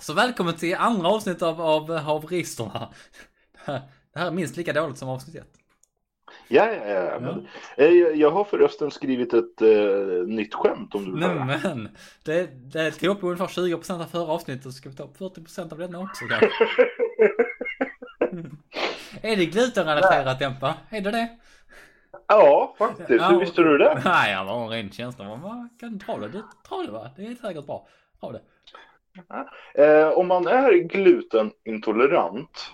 Så välkommen till andra avsnitt av, av haveristerna. Det här är minst lika dåligt som avsnitt ett. Ja, ja, ja. Men, eh, jag har förresten skrivit ett eh, nytt skämt om du vill höra. men, det, det tog upp ungefär 20% av förra avsnittet så ska vi ta upp 40% av denna också kanske. är det glutenrelaterat Dempa? Är det det? Ja, faktiskt. Hur visste du det? Nej, jag var en ren känsla. Man kan dra det. Dra det va? Det är säkert bra. Dra det. Eh, om man är glutenintolerant,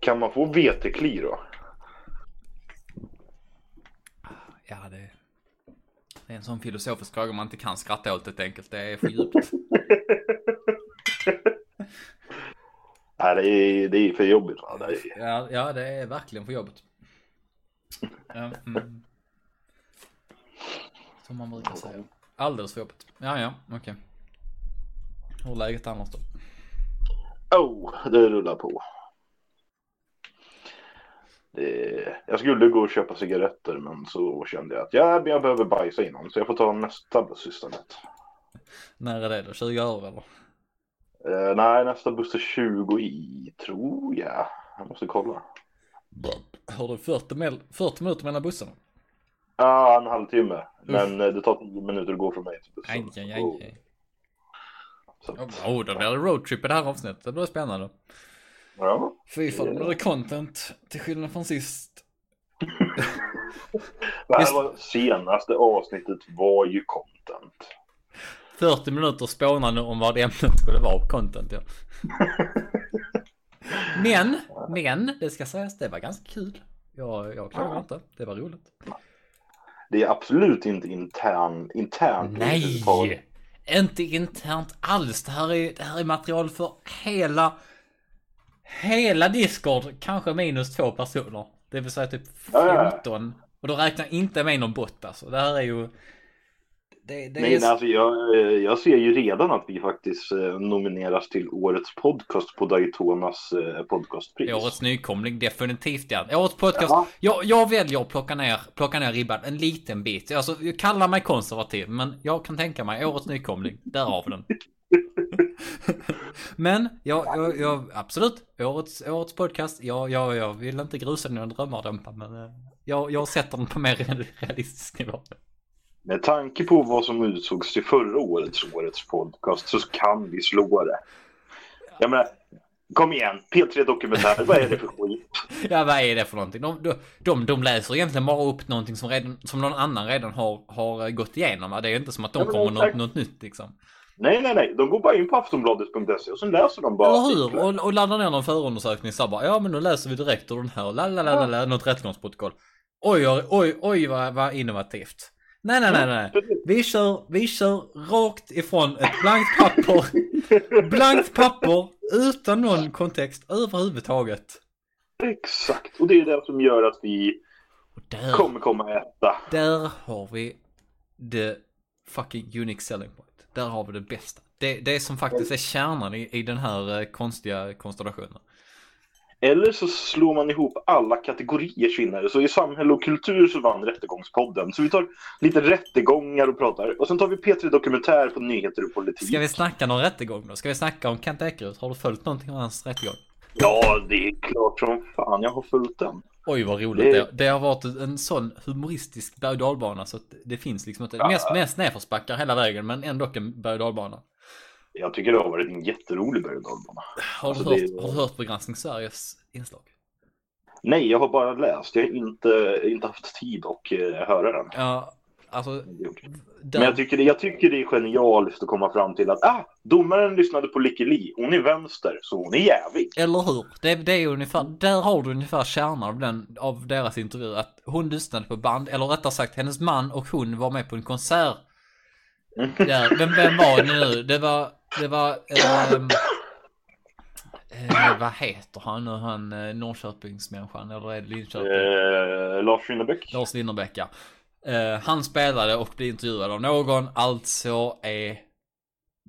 kan man få vetekli då? Ja, det, det är en sån filosofisk fråga man inte kan skratta åt helt enkelt. Det är för djupt. Nej, det är, det är för jobbigt. Va? Är... Ja, ja, det är verkligen för jobbigt. Ja, mm. Som man brukar säga. Alldeles för jobbigt. Ja, ja, okej. Hur är läget annars då? Oh, det rullar på. Det... Jag skulle gå och köpa cigaretter, men så kände jag att ja, jag behöver bajsa innan, så jag får ta nästa buss istället. När är det då? 20 öre eller? Eh, nej, nästa buss är 20 i, tror jag. Jag måste kolla. Har du 40, mil, 40 minuter mellan bussarna? Ja, en halvtimme. Men eh, det tar 10 minuter att gå från mig till bussen. Aj, aj, aj, aj. Så Oh, då blir det roadtrip i det här avsnittet. Det blir spännande. Ja. Fy fan, då blir det content. Till skillnad från sist. Det här var senaste avsnittet var ju content. 40 minuter spånande om vad ämnet skulle vara content ja. Men, men, det ska sägas, det var ganska kul. Jag, jag klagar inte, det var roligt. Det är absolut inte intern, internt. Nej! Inte internt alls. Det här är, det här är material för hela, hela Discord, kanske minus två personer. Det vill säga typ Ja, ja. 15. Och då räknar jag inte med någon bot alltså. Det här är ju... Det, det Nej, är... nej, alltså jag, eh, jag ser ju redan att vi faktiskt eh, nomineras till årets podcast på Daytonas eh, podcastpris. Årets nykomling, definitivt ja. Årets podcast. Ja. Jag, jag väljer att plocka ner, plocka ner ribban en liten bit. Alltså, jag kallar mig konservativ, men jag kan tänka mig årets nykomling. Där har vi den. men, jag, jag, jag, absolut. Årets, årets podcast. Jag, jag, jag vill inte grusa dina drömmar Dämpa, men jag, jag sätter den på mer realistisk nivå. Med tanke på vad som utsågs till förra årets årets podcast så kan vi slå det. Jag menar, kom igen, P3 Dokumentär, vad är det för skit? Ja, vad är det för någonting? De, de, de, läser egentligen bara upp någonting som, redan, som någon annan redan har, har gått igenom. Det är inte som att de Ja, kommer något, något nytt liksom. Nej, nej, nej, de går bara in på aftonbladet.se och sen läser de bara Eller hur? Och, och laddar ner någon förundersökning så bara, ja men nu läser vi direkt ur den här, la la la la, något rättegångsprotokoll. Oj, oj, oj, oj vad, vad innovativt. Nej, nej, nej, nej. Vi kör, vi kör rakt ifrån ett blankt papper, blankt papper utan någon kontext överhuvudtaget. Exakt, och det är det som gör att vi där, kommer komma etta. där har vi the fucking unique selling point. Där har vi det bästa. Det, det som faktiskt är kärnan i, i den här eh, konstiga konstellationen. Eller så slår man ihop alla kategoriers vinnare. Så i samhälle och kultur så vann Rättegångspodden. Så vi tar lite rättegångar och pratar. Och sen tar vi P3 Dokumentär på nyheter och politik. Ska vi snacka någon rättegång då? Ska vi snacka om Kent Ekeroth? Har du följt någonting av hans rättegång? Ja, det är klart som fan jag har följt den. Oj vad roligt Det- det, det har varit en sån humoristisk berg så att det finns liksom inte, Ja. mest, mest nedförsbackar hela vägen men ändå en berg. Jag tycker det har varit en jätterolig berg och dalbana. Har, Alltså, du hört, det- har du hört på Granskning Sveriges inslag? Nej, jag har bara läst. Jag har inte, inte haft tid att eh, höra den. Ja, alltså. Där, Men jag tycker, det, jag tycker det är genialiskt att komma fram till att ah, domaren lyssnade på Licky Li. Hon är vänster, så hon är jävig. Eller hur? Det, det är ungefär, där har du ungefär kärnan av, den, av deras intervju. Att hon lyssnade på band, eller rättare sagt hennes man och hon var med på en konsert. Där, vem, vem var det nu? Det var, det var, ehm, eh, vad heter han nu, han eh, Norrköpingsmänniskan, eller är det Linköping? Eh, Lars Winnerbäck. Lars Winnerbäck ja. Eh, han spelade och blev intervjuad av någon, alltså är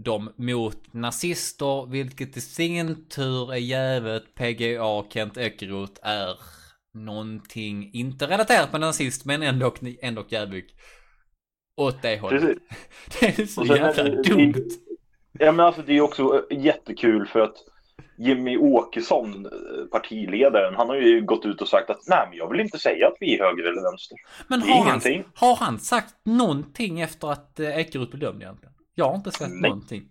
de mot nazister, vilket i sin tur är jävet PGA Kent Ekeroth är någonting, inte relaterat med nazist, men ändå, ändå jävig. Åt det hållet. Precis. Det är så jävla dumt. Ja men alltså det är också jättekul för att Jimmy Åkesson, eh, partiledaren, han har ju gått ut och sagt att nej men jag vill inte säga att vi är höger eller vänster. Men har han, har han sagt någonting efter att eh, Ekerot blev dömd egentligen? Jag har inte sett Nej. någonting.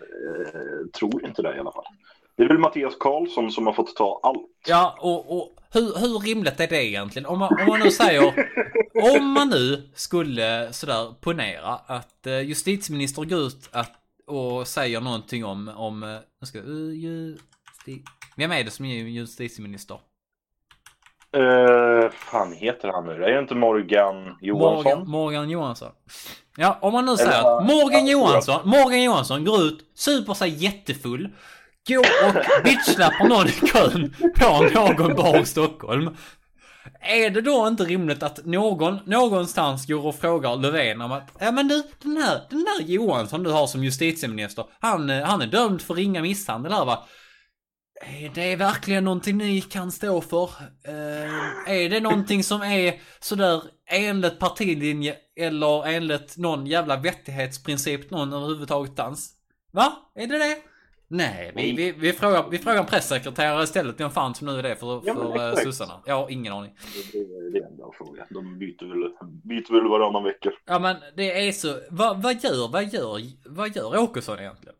Eh, tror inte det i alla fall. Det är väl Mattias Karlsson som har fått ta allt. Ja, och, och hur, hur rimligt är det egentligen? Om man, om man nu säger, om man nu skulle sådär ponera att eh, justitieminister går ut att, och säger någonting om, om, eh, nu ska, uh, justi, vem är det som är justitieminister? Eh, fan heter han nu? Det är inte Morgan Johansson? Morgan, Morgan Johansson. Ja, om man nu säger Eller, att Morgan Johansson, Morgan Johansson går ut, super sig jättefull, går och bitchlappar någon i kön på någon bar i Stockholm. Är det då inte rimligt att någon någonstans går och frågar Löfven om att ja men du, den här, den där Johansson du har som justitieminister, han, eh, han är dömd för ringa misshandel här va? Är det verkligen någonting ni kan stå för? Eh, är det någonting som är sådär enligt partilinje eller enligt någon jävla vettighetsprincip någon överhuvudtaget dans? Va? Är det det? Nej, vi, vi, vi, frågar, vi frågar en pressekreterare istället. Vem fan som nu är det för, Ja, för eh, exakt. sossarna? Jag har ingen aning. Det, är en bra fråga. De byter väl, byter väl varannan vecka. Ja men det är så, vad, vad gör, vad gör, vad gör Åkesson egentligen?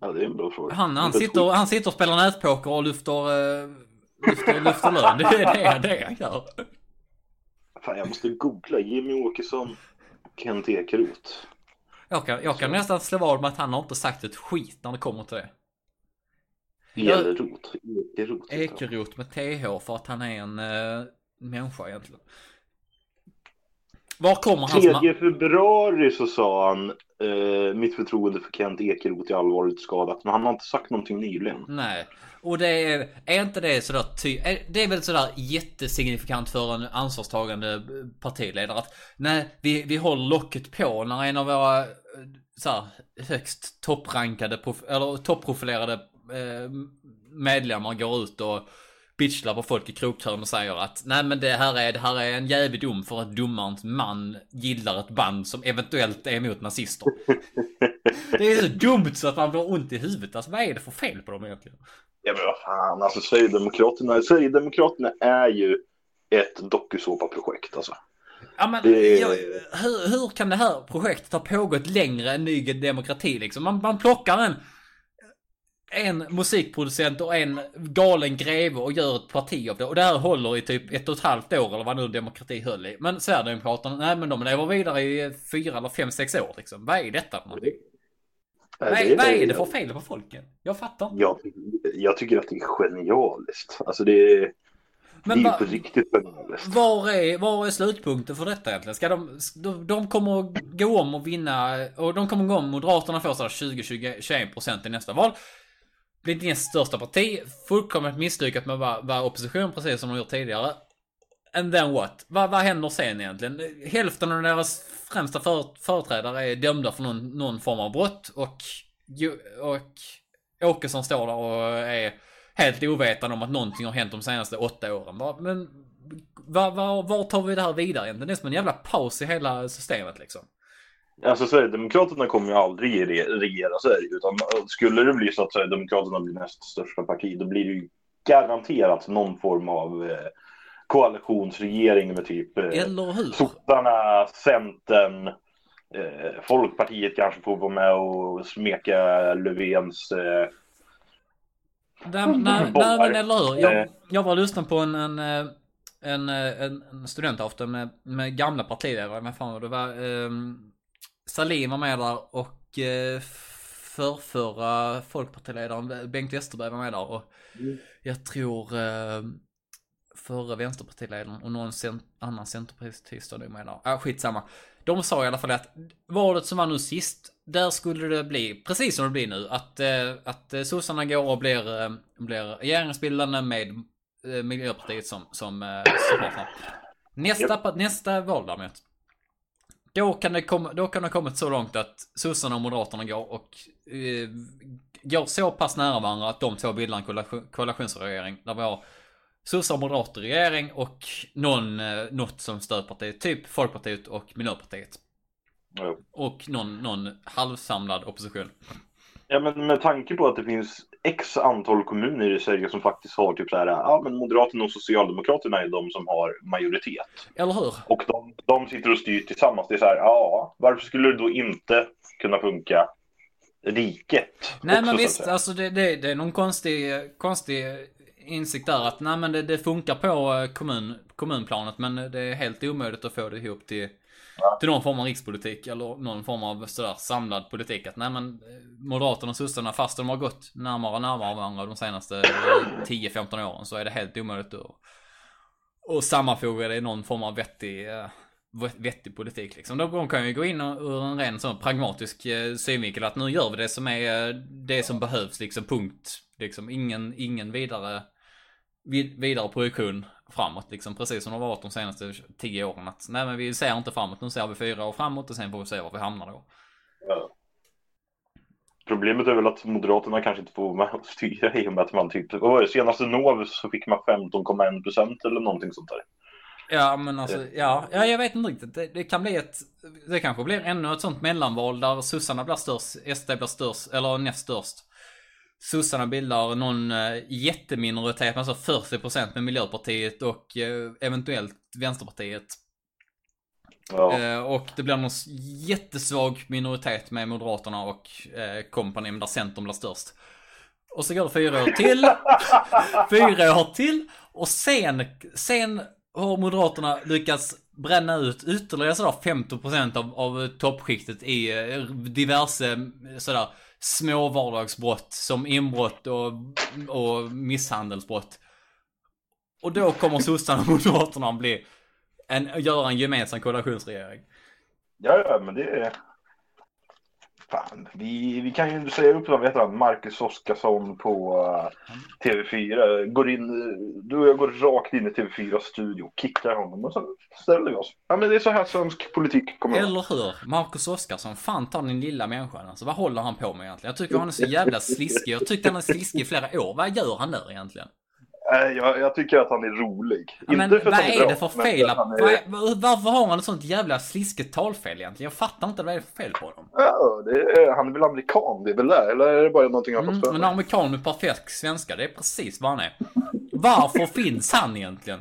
Ja, det är en bra fråga. Han, han, sitter, han sitter och spelar nätpoker och lyfter, eh, lyfter, lyfter lön. Det är det, det han gör. Fan, jag måste googla Jimmy Åkesson, Kent Ekeroth. Jag kan, jag kan nästan slå vad med att han har inte sagt ett skit när det kommer till det. Ekeroth. han. Med TH för att han är en uh, människa egentligen. Var kommer hans... 3 ma- februari så sa han eh, mitt förtroende för Kent Ekeroth är allvarligt skadat. Men han har inte sagt någonting nyligen. Nej. Och det är, är inte det sådär ty... är- Det är väl sådär jättesignifikant för en ansvarstagande eh, partiledare att nej, vi, vi håller locket på när en av våra eh, så här, högst topprankade, prof, eller topprofilerade eh, medlemmar går ut och bitchlar på folk i krogkön och säger att nej men det här är, det här är en jävlig dom för att domarens man gillar ett band som eventuellt är emot nazister. Det är så dumt så att man får ont i huvudet. Alltså vad är det för fel på dem egentligen? Ja men vad fan, alltså Sverigedemokraterna, Sverigedemokraterna är ju ett dokusåpaprojekt alltså. Ja men Det- jag, hur, hur kan det här projektet ha pågått längre än Ny Demokrati liksom? Man, man plockar en en musikproducent och en galen greve och gör ett parti av det. Och det här håller i typ ett och ett halvt år eller vad nu demokrati höll i. Men Sverigedemokraterna, nej men de lever vidare i fyra eller fem, sex år liksom. Vad är detta för någonting? Nej, är, vad är det för fel på folken? Jag fattar. Jag, jag tycker att det är genialiskt. Alltså det är, Men det är va- på riktigt genialiskt. Var är, var är slutpunkten för detta egentligen? Ska de, de, de kommer att gå om och vinna, och de kommer att gå om, Moderaterna får sådär 20-21 procent i nästa val. Blir inte ens största parti, fullkomligt misslyckat med att vara opposition precis som de gjort tidigare. And then what? Vad, va händer sen egentligen? Hälften av deras främsta för, företrädare är dömda för någon, någon form av brott och, och Åkesson står där och är helt ovetande om att någonting har hänt de senaste åtta åren. Va- Men var, va, var tar vi det här vidare egentligen? Det är som en jävla paus i hela systemet liksom. Alltså Sverigedemokraterna kommer ju aldrig regera Sverige. Utan skulle det bli så att Sverigedemokraterna blir näst största parti, då blir det ju garanterat någon form av eh, koalitionsregering med typ eh, sossarna, Centern, eh, Folkpartiet kanske får vara med och smeka Löfvens eh, Nej, nej, nej men eller hur? Jag, Eh. jag var lyssnade på en, en, eh, en, eh, en, en studentafton med, med gamla partiledare. Vad fan det? var um, Salim var med där och uh, förrförra folkpartiledaren Bengt Westerberg var med där. Och Mm. jag tror förra vänsterpartiledaren och någon cent, annan centerpartist var nog med där. Ah, skitsamma. De sa i alla fall att valet som var nu sist, där skulle det bli, precis som det blir nu, att, eh, att eh, sossarna går och blir, eh, blir regeringsbildande med eh, Miljöpartiet som, som eh, supportrar. Nästa, nästa val däremot. Då kan, det komma, då kan det ha kommit så långt att sossarna och moderaterna går och eh, går så pass nära varandra att de två bildar en koalition- koalitionsregering. Där vi har sossar moderater i regering och någon, eh, något som stödparti, typ Folkpartiet och Miljöpartiet. ja, Och någon, någon halvsamlad opposition. Ja, men med tanke på att det finns x antal kommuner i Sverige som faktiskt har typ så här, ja men Moderaterna och Socialdemokraterna är de som har majoritet. Eller hur? Och de, de sitter och styr tillsammans. Det är så här, ja, varför skulle det då inte kunna funka riket? Nej också, men visst, alltså det, det, det är någon konstig, konstig insikt där att nej men det, det funkar på eh, kommun, kommunplanet men det är helt omöjligt att få det ihop till, till någon form av rikspolitik eller någon form av sådär samlad politik. Att nej men eh, Moderaterna och sossarna fast de har gått närmare och närmare varandra de senaste eh, 10-15 åren så är det helt omöjligt att, att sammanfoga det i någon form av vettig eh, vettig politik liksom. De kan ju gå in ur en ren sån pragmatisk eh, synvinkel att nu gör vi det som är eh, det som behövs liksom punkt. Liksom ingen, ingen vidare vid- vidare projektion framåt liksom. Precis som det har varit de senaste tio åren. Att nej men vi ser inte framåt, nu ser vi fyra år framåt och sen får vi se var vi hamnar då. Ja. Problemet är väl att Moderaterna kanske inte får vara med och styra i och med att man typ, vad var det, senaste Novus så fick man 15,1 procent eller någonting sånt där. Ja men alltså, ja, ja jag vet inte riktigt. Det, det kan bli ett, det kanske blir ännu ett sånt mellanval där sossarna blir störst, SD blir störst, eller näst störst. Sossarna bildar någon eh, jätteminoritet, alltså 40% med Miljöpartiet och eh, eventuellt Vänsterpartiet. Ja. Eh, och det blir någon jättesvag minoritet med Moderaterna och kompani där Centern blir störst. Och så går det fyra år till. fyra år till. Och sen, sen har Moderaterna lyckats bränna ut ytterligare sådär 50% av, av toppskiktet i diverse sådär små vardagsbrott som inbrott och, och misshandelsbrott. Och då kommer sossarna och Moderaterna att bli en, göra en gemensam koalitionsregering. Ja, ja, men det är... Fan, vi, vi kan ju säga upp, vad heter han, Marcus Oskarsson på eh, uh, TV4. Går in, du och jag går rakt in i TV4 studio, kickar honom och så ställer vi oss. Ja, men det är så här svensk politik kommer att vara. Eller hur? Marcus Oskarsson, fan ta den lilla människan alltså. Vad håller han på med egentligen? Jag tycker han är så jävla sliskig. Jag tyckte han är sliskig i flera år. Vad gör han där egentligen? Nej, jag, jag tycker att han är rolig. Ja, men Inte för att vad han är bra, det för fel? han är- är- Varför har han ett sånt jävla sliskigt talfel egentligen? Jag fattar inte vad det är för fel på honom. Ja, är, han är väl amerikan, det är väl det? Eller är det bara någonting han har Mm, fått för en mig? amerikan med perfekt svenska, det är precis vad han är. Varför finns han egentligen?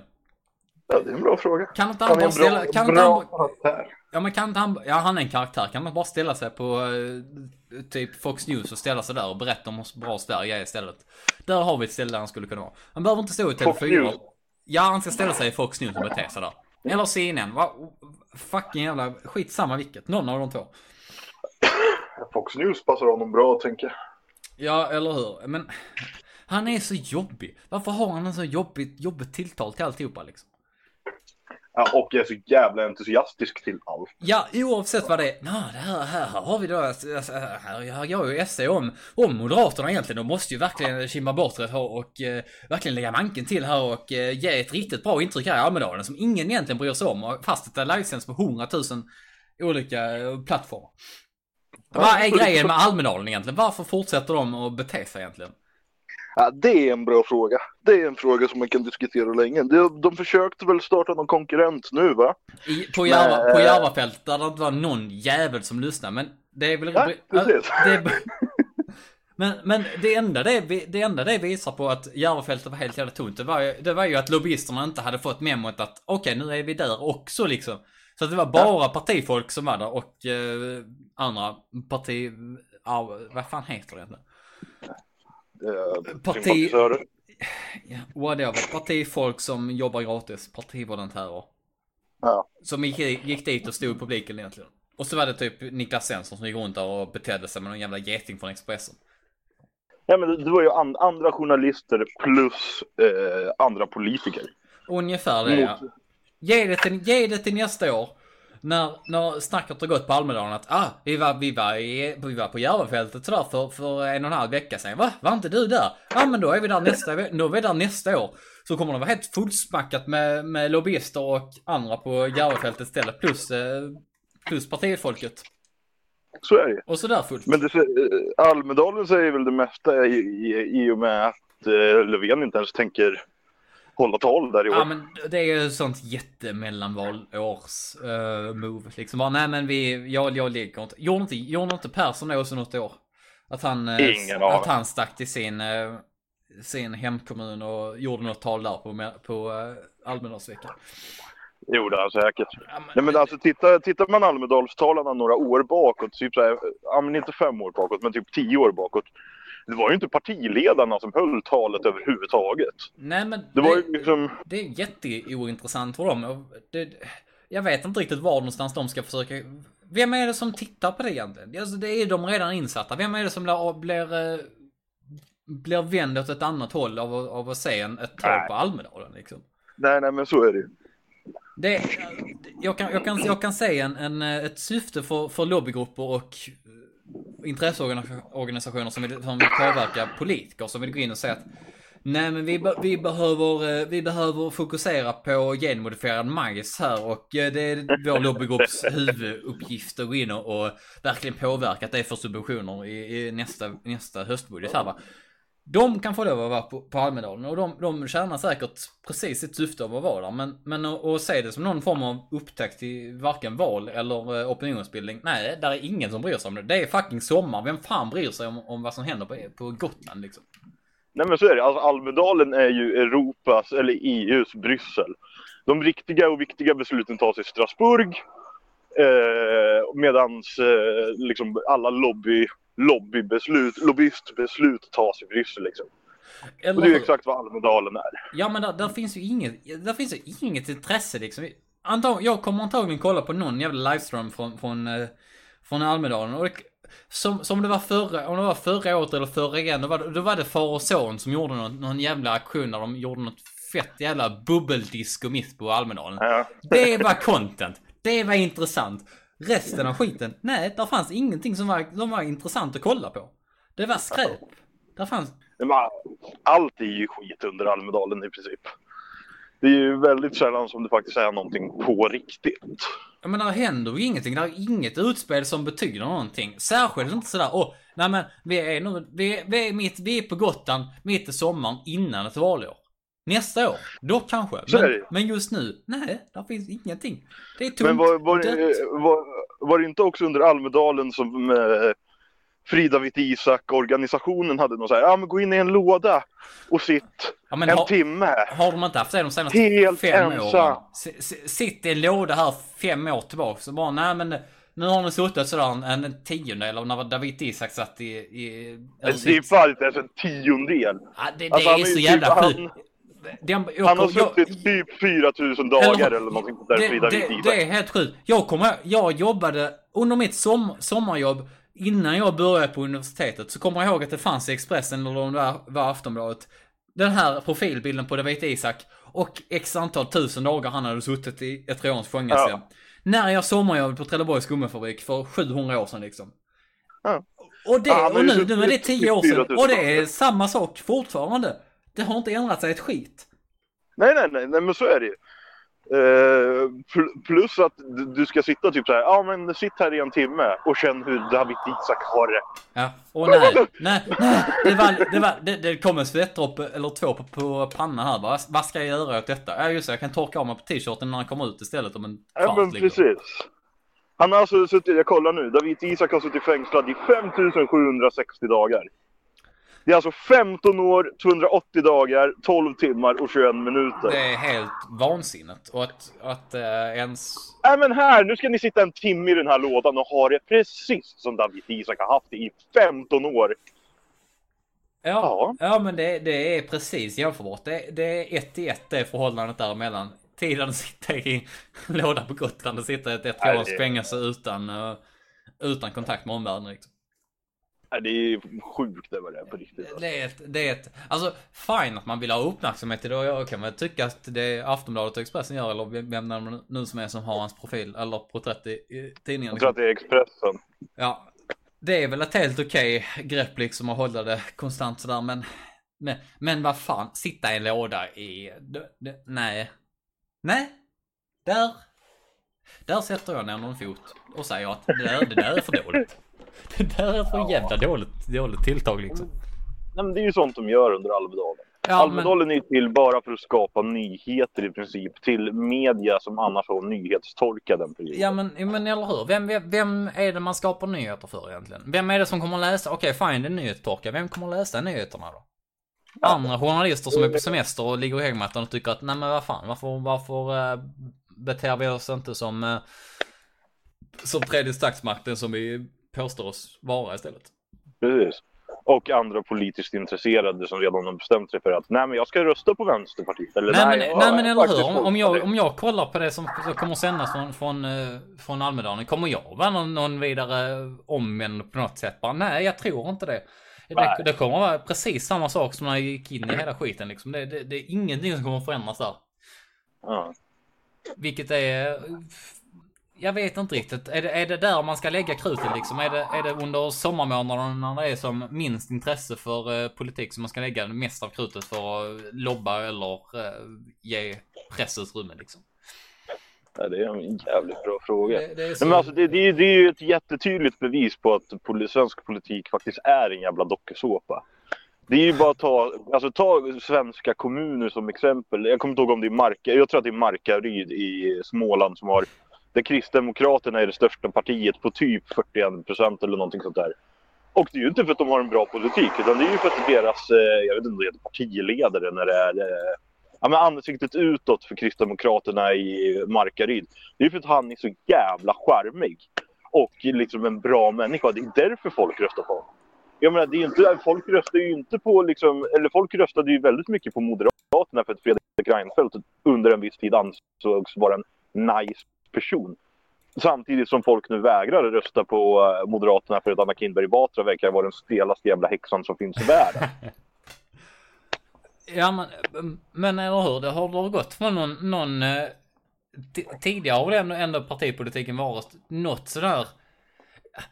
Ja, det är en bra fråga. Kan inte Han han är bara en ställa... bra, Kan inte bra han, karaktär. Ja men kan inte han... Ja han är en karaktär. Kan han bara ställa sig på eh, typ Fox News och ställa sig där och berätta om hur bra Sverige är istället. Där har vi ett ställe där han skulle kunna vara. Han behöver inte stå i Fox TV4. News. Ja, han ska ställa sig i Fox News och bete sig där. Eller CNN. Va? Fucking jävla... Skitsamma vilket. Någon av de två. Fox News passar honom bra, tänker jag. Ja, eller hur? Men... Han är så jobbig. Varför har han en så jobbigt, jobbigt tilltal till alltihopa liksom? Ja, och jag är så jävla entusiastisk till allt. Ja, oavsett vad det är. Nå, det här, här, har vi då, alltså, här, här gör ju SE om, om Moderaterna egentligen. De måste ju verkligen kimma bort det här och eh, verkligen lägga manken till här och eh, ge ett riktigt bra intryck här i Almedalen som ingen egentligen bryr sig om. och Fast det är livesänds på 100 000 olika eh, plattformar. Vad är grejen med Almedalen egentligen? Varför fortsätter de att bete sig egentligen? Ja, det är en bra fråga. Det är en fråga som man kan diskutera länge. De, de försökte väl starta någon konkurrent nu, va? I, på, Järva, Nej. på Järvafält där det inte var någon jävel som lyssnade. Men det är väl... Ja, precis. det är, men, men det enda det, det enda det visar på att Järvafältet var helt jävla tomt. Det var, ju, det var ju att lobbyisterna inte hade fått memot att okej nu är vi där också liksom. Så att det var bara partifolk som var där och eh, andra parti... Ja, vad fan heter det? Eh, Parti-. Ja, whatever. Partifolk som jobbar gratis. Partivolontärer. Ja. Som gick, gick dit och stod i publiken egentligen. Och så var det typ Niklas Svensson som gick runt där och betedde sig med någon jävla geting från Expressen. ja, men det, var ju an, andra journalister plus eh, andra politiker. Ungefär det ja. Mot- Ge det till, ge det till nästa år. När, när snacket har gått på Almedalen att ah, vi var, vi var, i, vi var på Järvafältet sådär för, för en och en halv vecka sedan. Va? Var inte du där? Ja men då är vi där nästa, då är vi där nästa år. Så kommer det vara helt fullsmackat med, med lobbyister och andra på Järvafältet istället. Plus, eh, plus partifolket. Så är det Och sådär fullt. Men det, eh, Almedalen säger väl det mesta i, i, i och med att eh, Löfven inte ens tänker hålla tal där i år. Ja men det är ju sånt jättemellanvalårs uh, move liksom. Bara, nej men vi, jag, jag ligger inte. Gjorde inte, gjorde inte Persson det också något år? Att han, eh, Ingen att han stack till sin, eh, sin hemkommun och gjorde något tal där på, på eh, Almedalsveckan. Det gjorde han säkert. Ja, men- Nej, men alltså, tittar, tittar man Almedalstalarna några år bakåt, typ så här, ja, men inte fem år bakåt, men typ tio år bakåt. Det var ju inte partiledarna som höll talet överhuvudtaget. Nej men Det var ju liksom, det är jätteointressant för dem. Det, jag vet inte riktigt var någonstans de ska försöka... Vem är det som tittar på det egentligen? Alltså, det är de redan insatta. Vem är det som blir, blir, eh, blir vänd åt ett annat håll av, av att se en, ett tal på Almedalen liksom? nej, nej, men så är det ju. Det, jag, kan, jag, kan, jag kan se en, en, ett syfte för, för lobbygrupper och intresseorganisationer som vill, som vill påverka politiker som vill gå in och säga att Nej men vi, be, vi, behöver, eh, vi behöver fokusera på genmodifierad majs här och eh, det är vår lobbygrupps huvuduppgift att gå in och, och verkligen påverka att det är för subventioner i, i nästa, nästa höstbudget här va. De kan få lov att vara på, på Almedalen och de, de tjänar säkert precis sitt syfte av att vara där. Men, men att, att se det som någon form av upptäckt i varken val eller eh, opinionsbildning. Nej, där är ingen som bryr sig om det. Det är fucking sommar. Vem fan bryr sig om, om vad som händer på, på Gotland liksom? Nej, men så är det. Alltså, Almedalen är ju Europas, eller EUs Bryssel. De riktiga och viktiga besluten tas i Strasbourg. Eh, medans eh, liksom alla lobby, lobbybeslut, lobbyistbeslut tas i Bryssel. Liksom. Eller Och det är ju exakt vad Almedalen är. Ja men där, där finns ju inget, där finns ju inget intresse liksom. Antag, jag kommer antagligen kolla på någon jävla livestream från, från, eh, från Almedalen. Och det, som, som det var förra, om det var förra året eller förra igen, då var, det- då var det far och son som gjorde någon, någon jävla aktion där de gjorde något fett jävla bubbeldisco mitt på Almedalen. Ja. Det var content. Det var intressant. Resten av skiten, nej, där fanns ingenting som var, som var intressant att kolla på. Det var skräp. Där fanns, allt är ju skit under Almedalen i princip. Det är ju väldigt sällan som det faktiskt är någonting på riktigt. Ja men där händer ju ingenting. Det är inget utspel som betyder någonting. Särskilt inte sådär, åh, nej men vi är nu, vi vi är, mitt, vi är på Gotland mitt i sommaren innan ett valår. Nästa år, då kanske. Men, men just nu, nej, där finns ingenting. Det är tomt, Men var, var, var, var det inte också under Almedalen som eh, Frida Witt Isak-organisationen hade något så här, ja men gå in i en låda och sitt ja, en har, timme. har de inte haft det de senaste Helt fem ensam. åren? S- Sitt i en låda här fem år tillbaka så bara, nej men nu har ni suttit sådär en, en tiondel av när David Isak satt i... i Det är fan inte ens en tiondel. Ja, det, det Alltså, är är så ju jävla typ- sjukt. Den- jag Han har kom- suttit typ 4000 dagar eller någonting sånt där, det, det, det är helt sjukt. Jag kommer ihåg, jag jobbade under mitt som, sommarjobb innan jag började på universitetet så kommer jag ihåg att det fanns i Expressen eller om det var, Aftonbladet. Den här profilbilden på David Isak och x antal tusen dagar han hade suttit i ett råns fängelse. Ja. När jag sommarjobbade på Trelleborgs gummifabrik för 700 år sedan liksom. Ja. Och, det, Ja, och nu, nu är det i 10 år sedan 4000 och det är samma sak fortfarande. Det har inte ändrat sig ett skit. Nej, nej, nej, nej, men så är det ju. Pl- plus att du- ska sitta typ så här, ja men sitt här i en timme och känn hur David Isak har det. Ja, och nej, nej, nej, det var, det var, det, det kom en svettdroppe eller två på, på pannan här bara. Vad ska jag göra åt detta? Ja just det, jag kan torka av mig på t-shirten när han kommer ut istället om en Ja kvart men ligger. precis. Han har alltså suttit, jag kollar nu, David Isak har suttit fängslad i 5760 dagar. Det är alltså 15 år, 280 dagar, 12 timmar och 21 minuter. Det är helt vansinnigt. Och att, att äh, ens... Nej men här, nu ska ni sitta en timme i den här lådan och ha det precis som David Isak har haft det i 15 år. Ja, Ja. ja men det, det är precis jämförbart. Det, det är ett i ett det förhållandet däremellan. Tiden att sitta i en låda på Gotland och sitta i ett ett Nej, års det- fängelse utan, eh, utan kontakt med omvärlden. Liksom. Det är sjukt det var det är på riktigt. alltså. Det är ett, det är ett, alltså fine att man vill ha uppmärksamhet i det och jag kan väl tycka att det Aftonbladet och Expressen gör eller vem det nu som är som har hans profil eller porträtt i, i tidningen. Jag tror Liksom. att det är Expressen. Ja, det är väl ett helt okej grepp liksom att hålla det konstant sådär men, men, men vad fan, sitta i en låda i, nej, nej, där, där sätter jag ner någon fot och säger att det där, det där är för dåligt. Det där är för jävla dåligt, dåligt tilltag liksom. Nej, men det är ju sånt de gör under Almedalen. Ja, Almedalen men... är till bara för att skapa nyheter i princip till media som annars har nyhetstorka den perioden. Ja men, men eller hur. Vem, vem är det man skapar nyheter för egentligen? Vem är det som kommer att läsa? Okej okay, fine det är nyhetstorka. Vem kommer att läsa nyheterna då? Andra journalister som är på semester och ligger i hängmattan och tycker att nej men vad fan varför, varför äh, beter vi oss inte som äh, som tredje statsmakten som vi påstår oss vara istället. Precis. Och andra politiskt intresserade som redan har bestämt sig för att nej men jag ska rösta på Vänsterpartiet. Eller, nej, nej, men, nej, men eller hur, om, om, jag, om jag kollar på det som, kommer sändas från, från, uh, från Almedalen, kommer jag vara någon, någon vidare omvänd på något sätt? Bara, nej, jag tror inte det. Det, det kommer vara precis samma sak som när jag gick in i hela skiten liksom. Det, det, det är ingenting som kommer förändras där. Ja. Vilket är jag vet inte riktigt. Är det, är det där man ska lägga krutet liksom? Är det, är det under sommarmånaderna när det är som minst intresse för eh, politik som man ska lägga mest av krutet för att lobba eller eh, ge pressutrymme liksom? Ja, det är en jävligt bra fråga. Det, det, så... Men alltså, det, det, det är ju ett jättetydligt bevis på att pol svensk politik faktiskt är en jävla dokusåpa. Det är ju bara att ta, alltså ta svenska kommuner som exempel. Jag kommer inte ihåg om det är Marka, jag tror att det är Markaryd i Småland som har där Kristdemokraterna är det största partiet på typ 41 procent eller någonting sånt där. Och det är ju inte för att de har en bra politik utan det är ju för att deras, eh, jag vet inte om det heter partiledare när det är eh, ja, men ansiktet utåt för Kristdemokraterna i Markaryd. Det är för att han är så jävla charmig och liksom en bra människa. Det är därför folk röstar på honom. Jag menar, det är inte, folk röstar ju inte på liksom, eller folk röstade ju väldigt mycket på Moderaterna för att Fredrik Reinfeldt under en viss tid ansågs vara en nice person. Samtidigt som folk nu vägrar rösta på eh, Moderaterna för att Anna Kinberg Batra verkar vara den stelaste jävla häxan som finns i världen. ja men, mm, men eller hur, det har väl gått från någon, någon eh, tidigare har ändå, ändå partipolitiken varit något sådär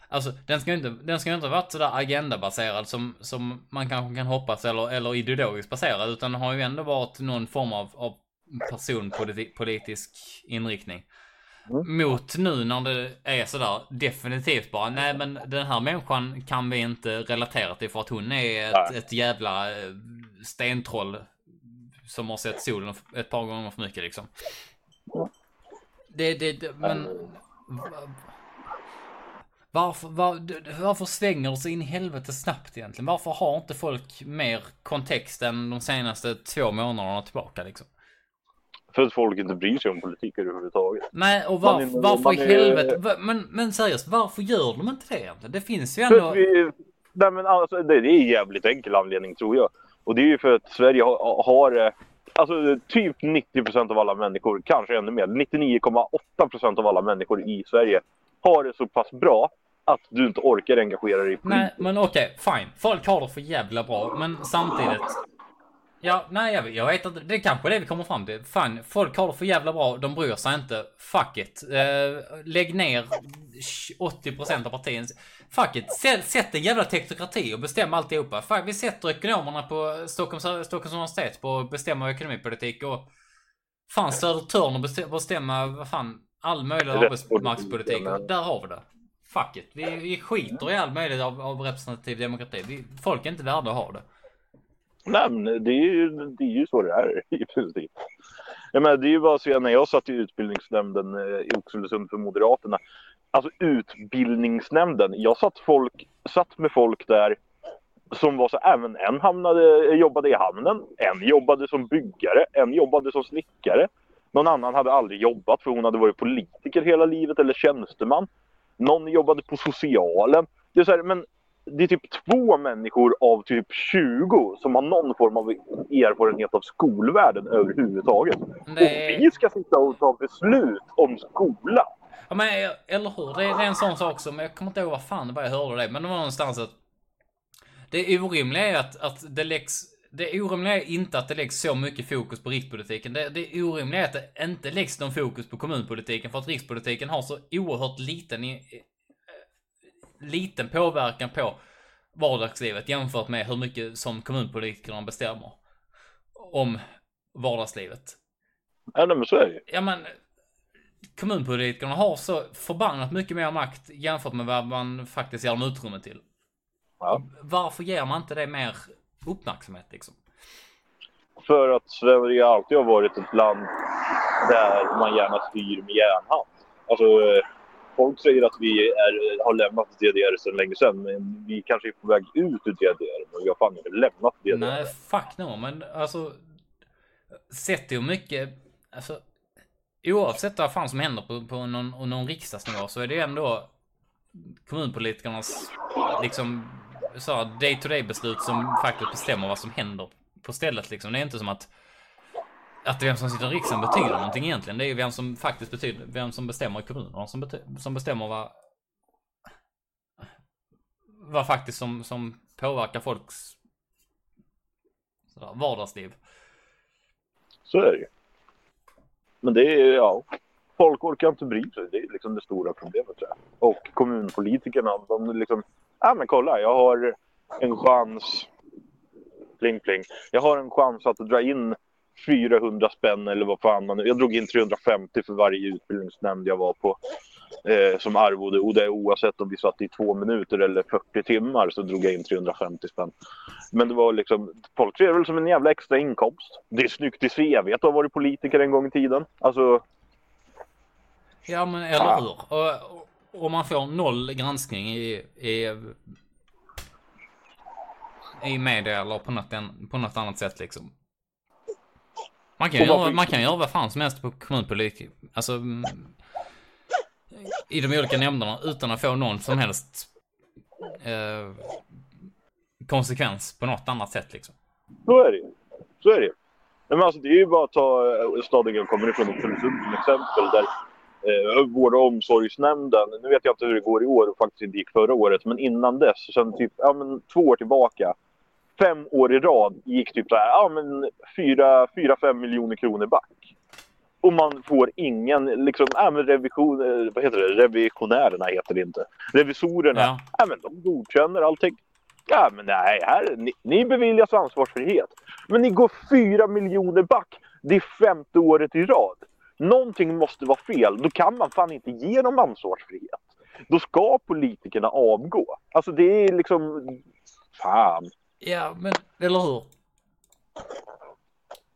Alltså den ska ju inte, den ska inte varit sådär agendabaserad som, som man kanske kan hoppas eller, eller ideologiskt baserad utan den har ju ändå varit någon form av, av personpolitisk inriktning. Mm. Mot nu när det är sådär definitivt bara, nej men den här människan kan vi inte relatera till för att hon är ett, ett jävla eh, stentroll som har sett solen ett par gånger för mycket liksom. Det, det, det men... Varför, var, varför svänger det så in i helvete snabbt egentligen? Varför har inte folk mer kontext än de senaste två månaderna tillbaka liksom? För att folk inte bryr sig om politik överhuvudtaget. Nej, och var, är, varför i helvete? Men, men seriöst, varför gör de inte det? Det finns ju ändå... Vi, nej, men alltså, det, det är en jävligt enkel anledning tror jag. Och det är ju för att Sverige har, har alltså typ 90% av alla människor, kanske ännu mer, 99,8% av alla människor i Sverige har det så pass bra att du inte orkar engagera dig i politik. Nej, men okej, okay, fine. Folk har det för jävla bra, men samtidigt Ja, nej jag, jag vet inte. Det är kanske är det vi kommer fram till. Fan, folk har det för jävla bra. De bryr sig inte. Fuck it. Uh, lägg ner 80% av partierna. Fuck it. Sätt, en jävla teknokrati och bestäm alltihopa. Fuck, vi sätter ekonomerna på Stockholms, Stockholms universitet på att bestämma ekonomipolitik och fan Södertörn och bestämma, vad fan, all möjlig arbetsmarknadspolitik. Där har vi det. Fuck it. Vi, vi skiter i all möjlighet av, av representativ demokrati. Vi, folk är inte värda att ha det. Nej, men det är ju, det är ju så det är i princip. Jag menar, det är ju bara så när jag satt i utbildningsnämnden eh, i Oxelösund för Moderaterna. Alltså utbildningsnämnden. Jag satt, folk, satt med folk där som var så, även en hamnade, jobbade i hamnen, en jobbade som byggare, en jobbade som snickare. Någon annan hade aldrig jobbat för hon hade varit politiker hela livet eller tjänsteman. Någon jobbade på socialen. Det är så här, men det är typ två människor av typ 20 som har någon form av erfarenhet av skolvärlden överhuvudtaget. Nej. Och vi ska sitta och ta beslut om skolan. Ja, men eller hur? Det är, en sån sak som, jag kommer inte ihåg vad fan det var jag hörde det, men det var någonstans att det orimliga är att, att det läggs det orimliga är inte att det läggs så mycket fokus på rikspolitiken. Det, det orimliga är att det inte läggs någon fokus på kommunpolitiken för att rikspolitiken har så oerhört liten liten påverkan på vardagslivet jämfört med hur mycket som kommunpolitikerna bestämmer om vardagslivet. Ja, men så är det Ja, men kommunpolitikerna har så förbannat mycket mer makt jämfört med vad man faktiskt ger dem utrymme till. Ja. Varför ger man inte det mer uppmärksamhet liksom? för att Sverige alltid har varit ett land där man gärna styr med järnhand. Alltså, eh, folk säger att vi är, har lämnat DDR sedan länge sedan, men vi kanske är på väg ut ur DDR, men vi har fan inte lämnat DDR. Nej, fuck no, men alltså. Sett hur mycket, alltså. Oavsett vad fan som händer på, på någon, någon riksdagsnivå så är det ändå kommunpolitikernas liksom så day to day beslut som faktiskt bestämmer vad som händer på stället liksom. Det är inte som att att vem som sitter i riksdagen betyder någonting egentligen. Det är ju vem som faktiskt betyder, vem som bestämmer i kommunerna som, betyder, som bestämmer vad vad faktiskt som, som påverkar folks sådär, vardagsliv. Så är det ju. Men det är, ja, folk orkar inte bry sig. Det är liksom det stora problemet. Tror jag. Och kommunpolitikerna, de liksom, ja men kolla, jag har en chans, pling pling, jag har en chans att dra in 400 spänn eller vad fan man Jag drog in 350 för varje utbildningsnämnd jag var på eh, som arvode. Och det är oavsett om vi satt i två minuter eller 40 timmar så drog jag in 350 spänn. Men det var liksom, folk ser det väl som en jävla extra inkomst. Det är snyggt i CV att har varit politiker en gång i tiden. Alltså. Ja men eller ja. hur. Och, om man får noll granskning i, i i media eller på något, på något annat sätt liksom. Man kan, göra, man kan göra vad fan som helst på kommunpolitik. Alltså. I de olika nämnderna utan att få någon som helst eh, konsekvens på något annat sätt liksom. Så är det Så är det Men alltså det är ju bara att ta eh, staden jag kommer ifrån Oxelösund som exempel där eh, vård och omsorgsnämnden, nu vet jag inte hur det går i år och faktiskt inte gick förra året, men innan dess, sen typ ja, men två år tillbaka, fem år i rad gick typ så här, ja men fyra, fyra fem miljoner kronor back. Och man får ingen, liksom, ja men revision, eh, vad heter det, revisionärerna heter det inte. Revisorerna, ja, ja men de godkänner allting. Ja men nej, här, ni, ni beviljas ansvarsfrihet. Men ni går fyra miljoner back. Det är femte året i rad. Någonting måste vara fel. Då kan man fan inte ge dem ansvarsfrihet. Då ska politikerna avgå. Alltså det är liksom... Fan. Ja, men eller hur?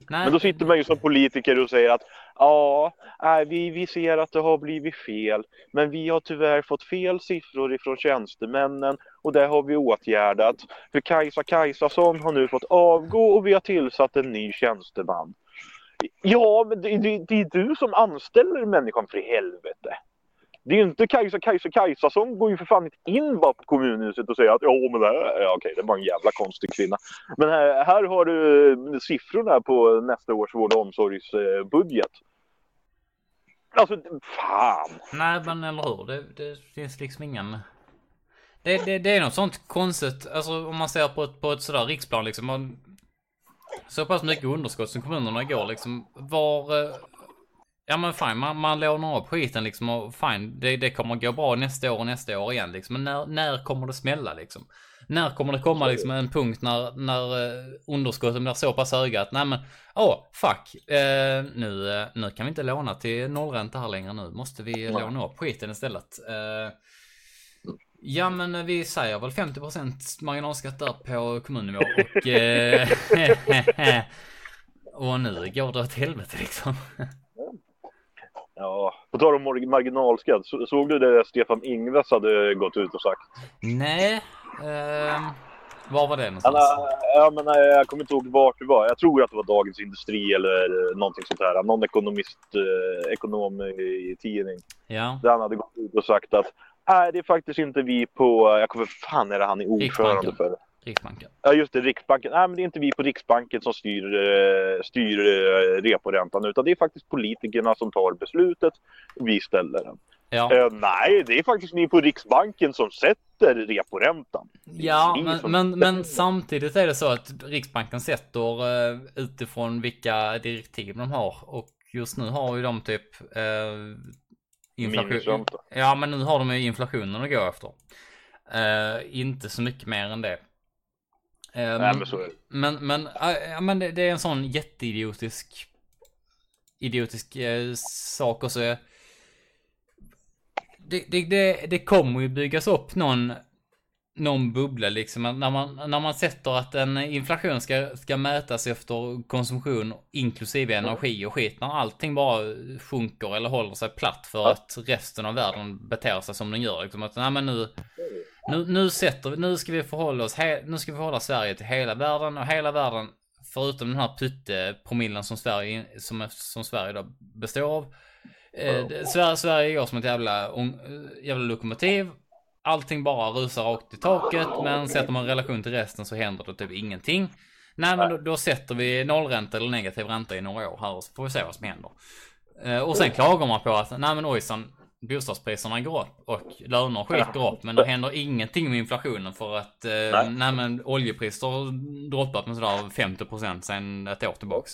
Nej. Men då sitter man ju som politiker och säger att ja, vi, vi ser att det har blivit fel, men vi har tyvärr fått fel siffror ifrån tjänstemännen och det har vi åtgärdat. För Kajsa Kajsason har nu fått avgå och vi har tillsatt en ny tjänsteman. Ja, men det, det, det är du som anställer människan för i helvete. Det är ju inte Kajsa, Kajsa, Kajsason går ju för fan inte in bara på kommunhuset och säger att ja men det här, ja, okej, det var en jävla konstig kvinna. Men här, här har du siffrorna på nästa års vård och omsorgsbudget. Alltså, fan. Nej, men eller hur, det, det finns liksom ingen... Det, det, det är något sånt konstigt, alltså om man ser på ett, på ett sådär riksplan liksom. Man, så pass mycket underskott som kommunerna går liksom. Var, eh, Ja men fine, man, man lånar upp skiten liksom och fine, det, det kommer gå bra nästa år och nästa år igen liksom. Men när, när kommer det smälla liksom? När kommer det komma liksom en punkt när, när uh, underskotten blir så pass höga att nej men, åh oh, fuck, uh, nu, uh, nu kan vi inte låna till nollränta här längre nu, måste vi ja. låna upp skiten istället. ja men vi säger väl 50% marginalskatt där på kommunnivå och, och nu går det åt helvete liksom. Ja, på tal om marginalskatt, såg du det Stefan Ingves hade gått ut och sagt? Nej, eh, var var det någonstans? Han, ja, men jag kommer inte ihåg vart det var. Jag tror att det var Dagens Industri eller någonting sånt här. Någon ekonomist, eh, ekonom i tidning. Ja. Där han hade gått ut och sagt att nej, det är faktiskt inte vi på, jag kommer fan är det han är ordförande för. Riksbanken. Ja just det, Riksbanken. Nej men det är inte vi på Riksbanken som styr, eh, styr eh, reporäntan utan det är faktiskt politikerna som tar beslutet. Vi ställer den. Ja. Uh, nej, det är faktiskt ni på Riksbanken som sätter reporäntan. Ja, men, men, men, samtidigt är det så att Riksbanken sätter uh, utifrån vilka direktiv de har och just nu har ju de typ uh, inflation. Ja, men nu har de ju inflationen att gå efter. Inte så mycket mer än det. Nej, men, så är det. men, men, äh, men det, det, är en sån jätteidiotisk idiotisk äh, sak och så det, det, det, det kommer ju byggas upp någon någon bubbla liksom. När man, när man sätter att en inflation ska, ska mätas efter konsumtion inklusive energi och skit. När allting bara sjunker eller håller sig platt för att resten av världen beter sig som den gör. Liksom att, nej men nu, nu, nu sätter nu ska vi förhålla oss, he, nu ska vi förhålla Sverige till hela världen och hela världen förutom den här pyttepromillen som Sverige, som, som Sverige då består av. Eh, Sverige, Sverige går som ett jävla, jävla lokomotiv allting bara rusar rakt i taket, men sätter man relation till resten så händer det typ ingenting. Nej, men då, då sätter vi nollränta eller negativ ränta i några år här och så får vi se vad som händer. Eh, och sen klagar man på att, nej men ojsan, bostadspriserna går upp och löner och skit går upp, men det händer ingenting med inflationen för att, eh, nej. nej men oljepriser har droppat med sådär 50% sen ett år tillbaks.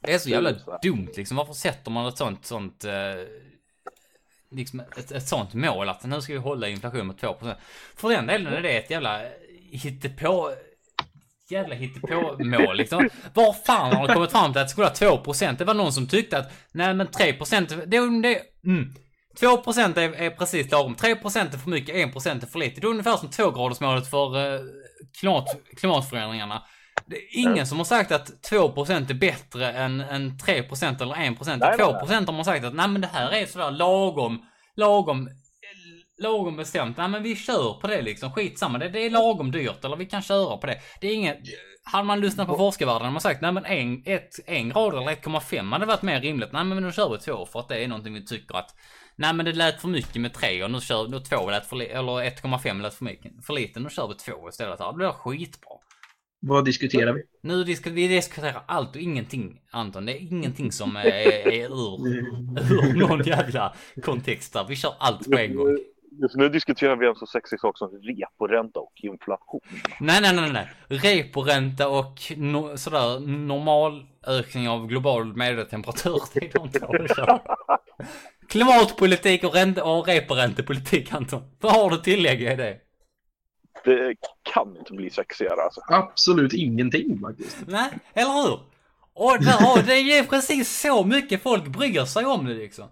Det är så jävla dumt liksom. Varför sätter man ett sånt, sånt eh, liksom ett, ett sånt mål att nu ska vi hålla inflation med 2%. För den delen är det ett jävla hittepå jävla hittepå-mål liksom. Var fan har de kommit fram till att det skulle vara 2%? Det var någon som tyckte att, nej men 3% det, det, mm. 2% är, är precis lagom. 3% är för mycket, 1% är för lite. Det är ungefär som tvågradersmålet för eh, klimat, klimatförändringarna. Det är ingen som har sagt att 2% är bättre än, än 3% eller 1%. Nej, 2% nej. har man sagt att nej men det här är sådär lagom, lagom, lagom bestämt. Nej men vi kör på det liksom. Skitsamma, det, det är lagom dyrt eller vi kan köra på det. Det är inget, hade man lyssnat på forskarvärlden hade man sagt nej men en, ett, en grad eller 1,5 hade varit mer rimligt. Nej men nu kör vi två för att det är någonting vi tycker att Nej men det lät för mycket med 3 och nu kör vi 2 lät för eller 1,5 lät för mycket, för lite. Nu kör vi 2 istället. Det blir skitbra. Vad diskuterar vi? Nu diskuterar vi diskuterar allt och ingenting Anton. Det är ingenting som är, är ur, ur någon jävla kontext där. Vi kör allt på en gång. Just nu diskuterar vi en så sexig sak som reporänta och inflation. Nej, nej, nej, nej. Reporänta och no, sådär normal ökning av global medeltemperatur. Det är de två Klimatpolitik och, ränta, och reporäntepolitik Anton. Vad har du tillägga i det? det kan inte bli sexigare alltså. Absolut ingenting faktiskt. Nej, eller hur? Och det, det är precis så mycket folk bryr sig om det liksom.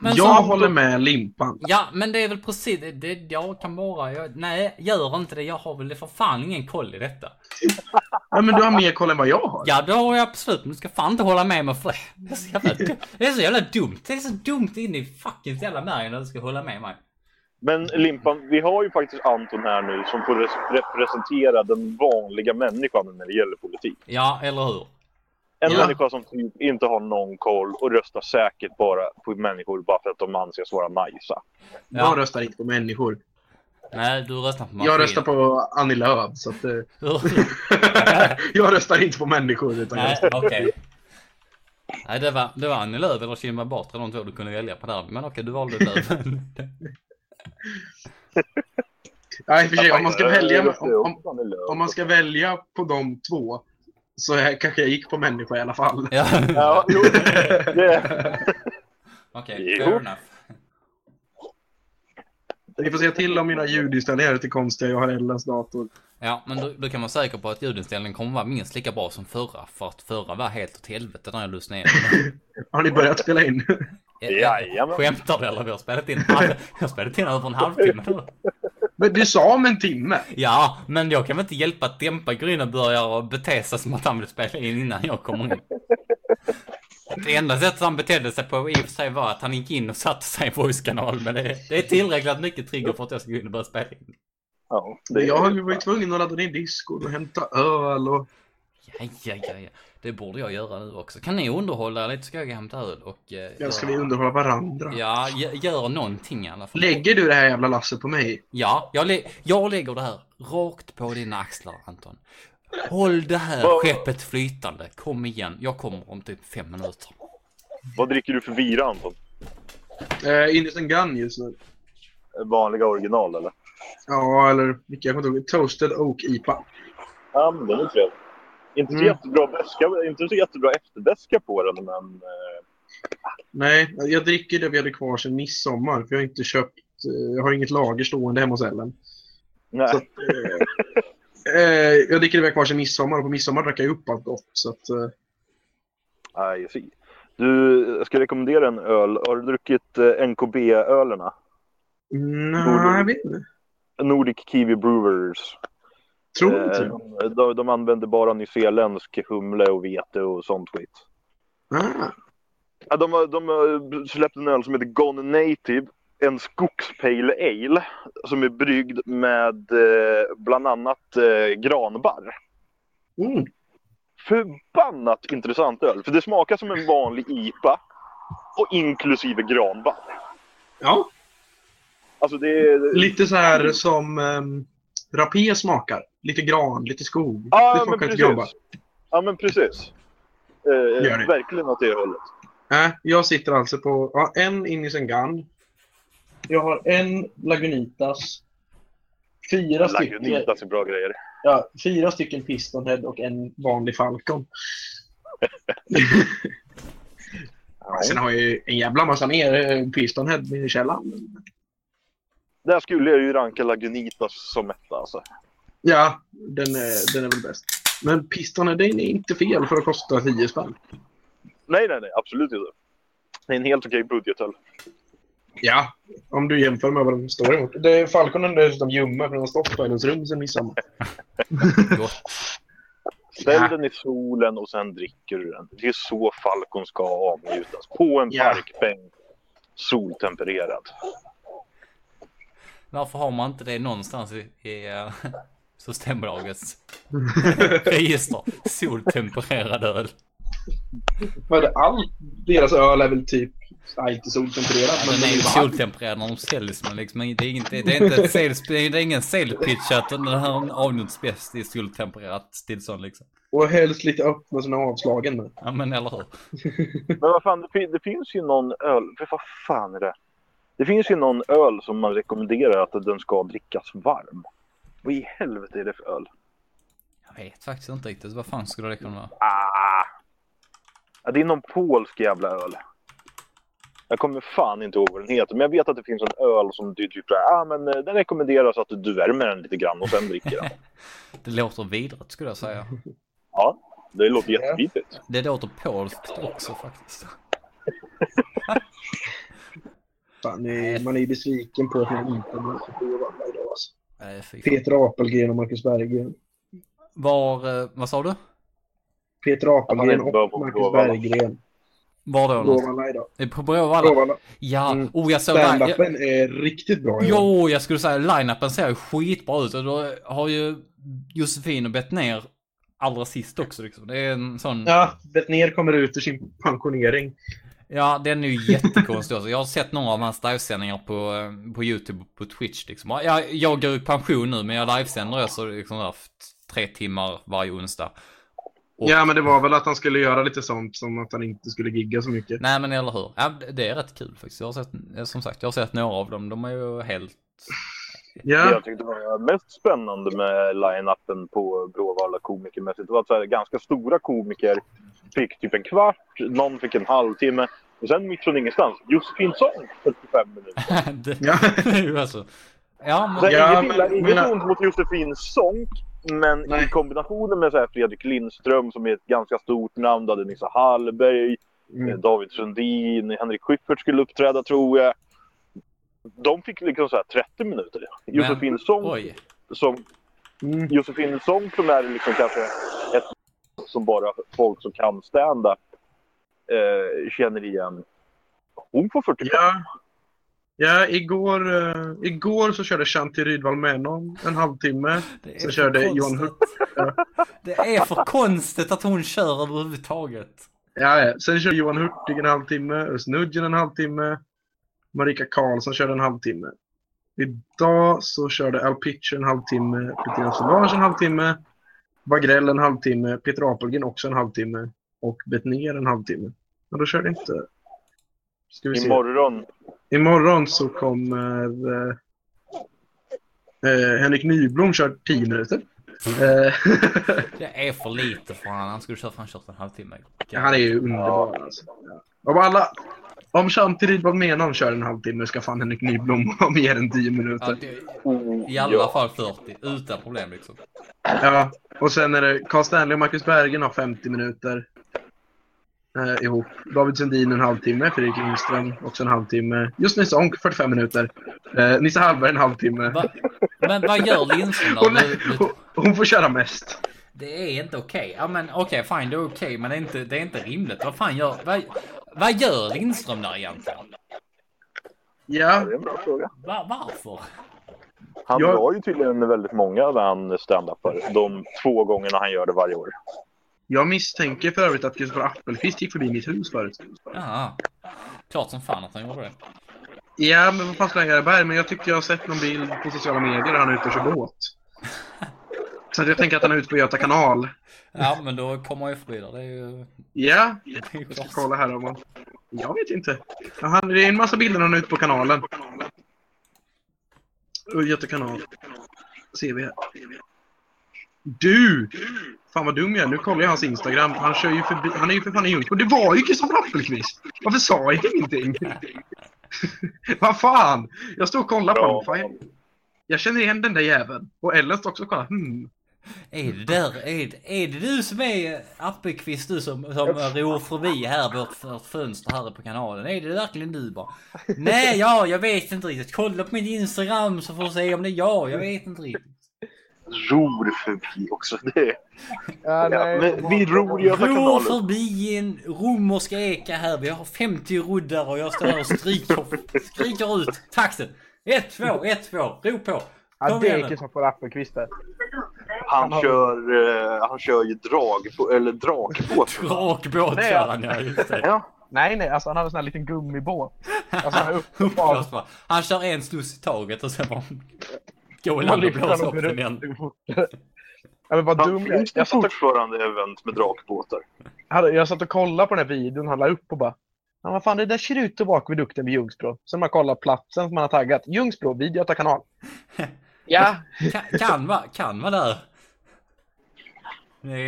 Men jag som, håller med Limpan. Ja, men det är väl precis det. det jag kan bara... Jag, nej, gör inte det. Jag har väl för fan ingen koll i detta. Ja, men du har mer koll än vad jag har. Ja, det har jag absolut. Men du ska fan inte hålla med mig för det. Är så jävla, det är så jävla dumt. Det är så dumt in i fucking jävla märgen när du ska hålla med mig. Men Limpan, vi har ju faktiskt Anton här nu som får representera den vanliga människan när det gäller politik. Ja, eller hur? En ja. människa som typ inte har någon koll och röstar säkert bara på människor bara för att de anses vara najsa. Ja. Jag röstar inte på människor. Nej, du röstar på maskin. Jag röstar på Annie Lööf, så att... Eh, jag röstar inte på människor, utan Nej, okej. Okay. Nej, det var, det var Annie Lööf eller Kinberg Batra, de två du kunde välja på där. Men okej, du valde Lööf. Nej, för sig, om man ska välja om, om, om, man ska välja på de två så jag, kanske jag gick på människa i alla fall. Ja, ja jo, Okej, fair enough. Ni får säga till om mina ljudinställningar är till konstiga. Jag har Ellas dator. Ja, men då, då kan man säker på att ljudinställningen kommer vara minst lika bra som förra. För att förra var helt åt helvete när jag lyssnade igenom Har ni börjat spela in? Jajamän. Skämtar du eller? Vi har spelat in, jag har spelat in över en halvtimme. Men du sa om en timme. Ja, men jag kan väl inte hjälpa att dämpa Gryna börjar bete sig som att han vill spela in innan jag kommer in. Det enda sättet han betedde sig på i och för sig var att han gick in och satte sig i voice-kanal. Men det, det är tillräckligt mycket trigger för att jag ska gå in och börja spela in. Ja, det jag har ju varit tvungen att ladda ner Discord och hämta öl och... Ja, ja, ja, ja. Det borde jag göra nu också. Kan ni underhålla lite? Ska jag hämta öl och... Eh, ja, ska vi underhålla varandra? Ja, gör någonting i alla fall. Lägger du det här jävla lasset på mig? Ja, jag, lä jag lägger det här rakt på dina axlar, Anton. Håll det här skeppet flytande. Kom igen. Jag kommer om typ fem minuter. Vad dricker du för vira, Anton? Eh, Innocent Gun just nu. Vanliga original, eller? Ja, eller vilka jag kommer inte Toasted Oak IPA. Ja, men den är trevlig. Inte så, mm. jättebra, bäska, inte så jättebra efterbeska på den, men... Eh... Nej, jag dricker det vi hade kvar sedan midsommar. För jag har inte köpt... Eh, jag har inget lager stående hemma hos Ellen. Nej. Så att, eh, eh, jag dricker det vi har kvar sedan midsommar och på midsommar drack jag upp allt gott. Så att... Eh... Nej. Du, jag ska rekommendera en öl. Har du druckit NKB-ölerna? Nej, jag vet inte. Nordic Kiwi Brewers. Tror inte? Eh, de, de använder bara nyzeeländsk humle och vete och sånt skit. Ah. Ja, de, de har släppt en öl som heter Gone Native. En skogspale ale som är bryggd med eh, bland annat eh, granbarr. Mm. Förbannat intressant öl. För det smakar som en vanlig IPA. Och inklusive granbarr. Ja, Alltså det är... lite så här som um, rapé smakar. Lite gran, lite skog. Ja, det men smakar lite precis. grabbar. Ja, men precis. Eh, Gör det. verkligen åt det hållet. Äh, jag sitter alltså på ja, en Innisen Gun. Jag har en Lagunitas. Fyra stycken, Lagunitas är bra grejer. ja, fyra stycken Pistonhead och en vanlig Falcon. Sen har jag ju en jävla massa mer eh, Pistonhead i källaren. Där skulle jag ju ranka Lagunitas som etta alltså. Ja, den är, den är väl bäst. Men den är inte fel för att kosta 10 spänn. Nej, nej, nej, absolut inte. Det är en helt okej budgetöl. Ja, om du jämför med vad de står emot. Det, Falconen är dessutom ljumma för den har stått på hennes rum sen midsommar. Ställ Ja. den i solen och sen dricker du den. Det är så Falcon ska avnjutas. På en Ja. parkbänk. Soltempererad. Varför har man inte det någonstans i, i uh, Systembolagets register? Soltempererad öl. För det, allt deras öl är väl typ, nej inte soltempererat, Ja, men den är ju soltempererad när de säljs men liksom, det är, inte, det är inte sales, det är ingen sale pitch att den här avnjuts bäst i soltempererat tillstånd liksom. Och helst lite öppna är avslagen med. Ja men eller hur? Men vad fan, det, det finns ju någon öl. För vad fan är det? Det finns ju någon öl som man rekommenderar att den ska drickas varm. Vad i helvete är det för öl? Jag vet faktiskt inte riktigt. Vad fan skulle det kunna vara? Ah! Ja, det är någon polsk jävla öl. Jag kommer fan inte ihåg vad den heter, men jag vet att det finns en öl som du typ såhär, ah, men eh, den rekommenderas att du värmer den lite grann och sen dricker den. Det låter vidrigt skulle jag säga. Ja, det låter jättevidrigt. Det låter polskt också faktiskt. Fan, är, man är ju besviken på att man inte har på Bråvalla idag alltså. Nej. Peter Apelgren och Marcus Berggren. Var, eh, vad sa du? Peter Apelgren och Marcus. Berggren. Var då? Bråvalla idag. På Bråvalla? Bråvalla. Ja, Mm. oh jag såg... Jag, Stand-upen är riktigt bra. idag. jo, jag skulle säga line-upen ser ju skitbra ut och då har ju Josefin och Bettner allra sist också liksom. Det är en sån... Ja, Bettner kommer ut ur sin pensionering. Ja, den är ju jättekonstig också. Jag har sett några av hans livesändningar på, eh, på YouTube och på Twitch liksom. Jag, jag går i pension nu, men jag livesänder alltså liksom där tre timmar varje onsdag. Och- Ja, men det var väl att han skulle göra lite sånt som att han inte skulle gigga så mycket. Nej, men eller hur? Ja, det- det är rätt kul faktiskt. Jag har sett, eh, som sagt, jag har sett några av dem. De är ju helt... Det Ja, jag tyckte var mest spännande med line-upen på Bråvalla komikermässigt var att så här, ganska stora komiker fick typ en kvart, någon fick en halvtimme och sen mitt från ingenstans, Josefin Sång 45 minuter. det, Ja. det alltså... Ja, Så men... Ja, inget illa, men- inget men- ont mot Josefin Sång, men Nej. i kombinationen med så här Fredrik Lindström som är ett ganska stort namn, du hade Nissa Hallberg, mm. David Sundin, Henrik Schyffert skulle uppträda tror jag. De fick liksom så här 30 minuter. Josefin Sång Oj. som Mm. Josefin Sång som är liksom kanske ett som bara folk som kan stand-up eh, känner igen. Hon får 45. Ja. Ja, igår, eh, igår så körde Shanti Rydwall Menon en halvtimme. Så för körde konstigt. Johan Hurt. Det är för konstigt att hon kör överhuvudtaget. Ja, ja. Sen körde Johan Hurtig en halvtimme, Özz en halvtimme, Marika Karlsson körde en halvtimme. Idag så körde Al Pitcher en halvtimme, Peter Solange en halvtimme, Wagrell en halvtimme, Peter Apelgren också en halvtimme och Bettner en halvtimme. Men då körde inte... Ska vi se. Imorgon. Imorgon så kommer eh, eh, Henrik Nyblom kör 10 minuter. Eh, Det är för lite för honom. Han skulle köra fan kört en halvtimme. han är ju underbar alltså. Om alla... Om Shanti Rydwall Menon kör en halvtimme ska fan Henrik Nyblom ha mer än 10 Ja, minuter. det, I alla fall 40. Utan problem liksom. Ja. Och sen är det Carl Stanley och Marcus Bergen har 50 minuter. eh, ihop. David Sundin en halvtimme, Fredrik Lindström också en halvtimme. Just Nisse Onk 45 minuter. Eh, Nisse Hallberg en halvtimme. Va, men vad gör Lindström då? Hon, hon, hon får köra mest. Det är inte okej. Ja men okej, fine, det är okej, men det är, inte, det är inte rimligt. Vad fan gör, vad, vad gör Lindström där egentligen? Ja, Det är en bra fråga. Va, varför? Han Jag- drar ju tydligen väldigt många han standupar. De två gångerna han gör det varje år. jag misstänker för övrigt att Kristoffer Appelqvist gick förbi mitt hus förut. Jaha. Klart som fan att han gjorde det. Ja, men vad fan skulle han göra Berg? Men jag tyckte jag har sett någon bild på sociala medier där han är ute och kör båt. Så att jag tänker att han är ute på Göta kanal. Ja men då kommer han ju förbi där. Det är ju... Ja, Det är ju jag ska kolla här om han... Jag vet inte. Han, det är en massa bilder när han är ute på kanalen. Göta kanal. Ser vi här. Du! Fan vad dum jag är. Nu kollar jag hans Instagram. Han kör ju förbi... Han är ju för fan i Ljungsbro. Det var ju Kristoffer Appelqvist! Varför sa jag ingenting? vad fan! Jag står och kollar på honom. Jag känner igen den där jäveln. Och Ellen står också och kollar. Hmm. Är det där, är det, är det du som är Appelqvist du som, som ror förbi här vårt, vårt fönster här på kanalen? Är det verkligen du bara? Nej, ja, jag vet inte riktigt. Kolla på min Instagram så får du se om det är jag. Jag vet inte riktigt. Ror förbi också. Det. Ja, ja, nej, men vi ror Göta Ror kanalen. förbi en romersk eka här. Vi har 50 roddar och jag står här och skriker, skriker ut taxen. 1, 2, 1, 2. Ro på. Ja, Kom det igen är nu. Kristoffer Appelqvist där. Han Han kör, eh, han kör ju drag eller drakbåt. Drakbåt är- kör han ja, just det. Ja, Nej, nej, alltså han hade en sån här liten gummibåt. Alltså han bara. Han kör en stuss i taget och sen bara går i Man land och blåser upp den upp igen. Ja, men vad han dum jag jag satt, och, fortfarande event med drakbåtar. jag satt och kollade på den här videon han la upp och bara Ja, vad fan, det där ser ut att vara akvedukten vid Ljungsbro. Sen man kollar platsen som man har taggat. Ljungsbro, vid Göta kanal. Ja, Kan, kan vara, kan vara där.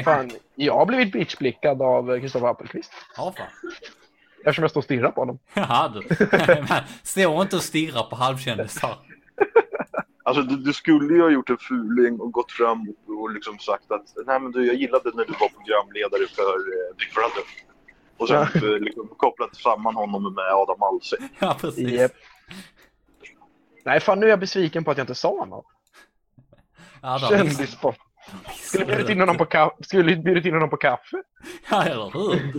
Fan. Jag har blivit bitchblickad av Kristoffer Appelqvist. ja fan. Eftersom jag står och stirrar på honom. Jaha du. Stå inte och stirra på halvkändisar. Alltså du, du skulle ju ha gjort en fuling och gått fram och liksom sagt att nej men du jag gillade när du var programledare för eh, Big Brother. Och sen eh, liksom, kopplat samman honom med Adam Alsing. Ja precis. Japp. Nej, fan nu är jag besviken på att jag inte sa något. Ja, då, Kändissport. Skulle bjudit in honom på kaffe. Skulle bjudit in honom på kaffe. Ja eller hur?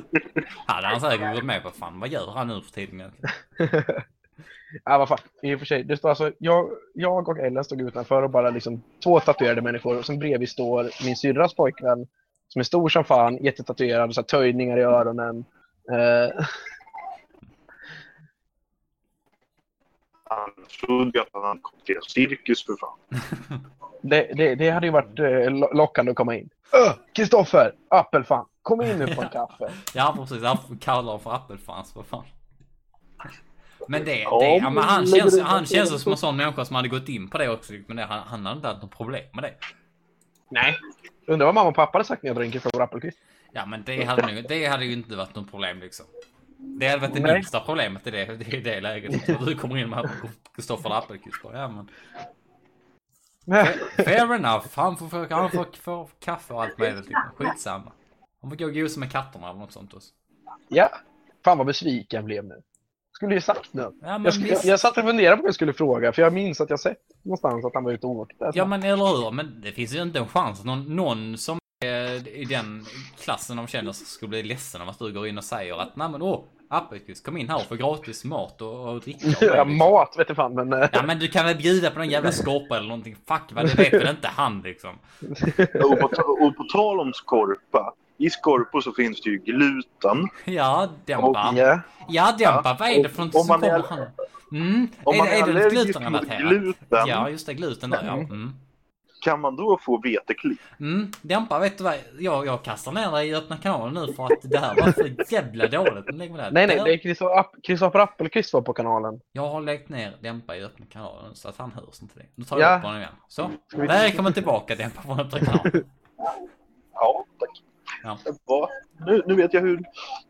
Hade han säkert gått med på. Fan vad gör han nu för tiden? Ja, vad fan. I och för sig. Det står alltså, jag, jag och Ellen stod utanför och bara liksom två tatuerade människor. Och sen bredvid står min syrras pojkvän. Som är stor som fan, jättetatuerad, så här, töjningar i öronen. Eh, Han trodde ju att han kommit till en cirkus för fan. det, det, det hade ju varit eh, lo- lockande att komma in. Öh, Kristoffer! Appelfan! Kom in nu på en kaffe. Ja precis. Han kallar honom för Appelfans. Vad fan. Men det, Ja, det ja, men han känns, han känns som en sån människa som hade gått in på det också. Men det, han, han hade inte haft något problem med det. Nej. Undrar vad mamma och pappa hade sagt när jag drar in Kristoffer Appelqvist. Ja men det hade, nog, det hade ju inte varit något problem liksom. Det hade varit det Nej. minsta problemet i det, i det läget. Du kommer in med Kristoffer Appelqvist bara, ja men. Fair enough. Han får, få- han får, får kaffe och allt möjligt. Liksom. Skitsamma. Han får gå och gosa med katterna eller något sånt också. Ja. Fan vad besviken jag blev nu. Skulle ju sagt nu. Ja Jag, skulle, visst. jag satt och funderade på vad jag skulle fråga, för jag minns att jag sett någonstans att han var ute och åkte. Ja men eller hur. Men det finns ju inte en chans. Någon, någon som är i den klassen av kändisar skulle bli ledsen om att du går in och säger att nej men åh, Appelqvist kom in här och får gratis mat och, och dricka. och Ja, liksom. mat vet jag fan, men... eh, Ja men du kan väl bjuda på någon jävla skorpa eller någonting. Fuck vad det vet väl inte han liksom. Och på, och på tal om skorpa. I skorpor så finns det ju gluten. Ja, dämpa. Ja. Ja, dämpa. Vad är det för något om som kommer är-? Mm. Om är, man det, är är det glutenrelaterat? gluten Ja, just det. Gluten där ja. Mm. Kan man då få veteklipp. Mm. Dämpa, vet du vad? Jag, jag kastar ner dig i öppna kanalen nu för att det här var för jävla dåligt. Lägg mig där. Nej, nej, det är Kristoffer App- Kristoffer Appelqvist var på kanalen. Jag har lagt ner Dämpa i öppna kanalen så att han hörs inte det. Nu tar Ja. jag upp honom igen. Så. Välkommen tillbaka Dämpa från öppna kanalen. Ja, tack. Ja. Va? Nu, nu vet jag hur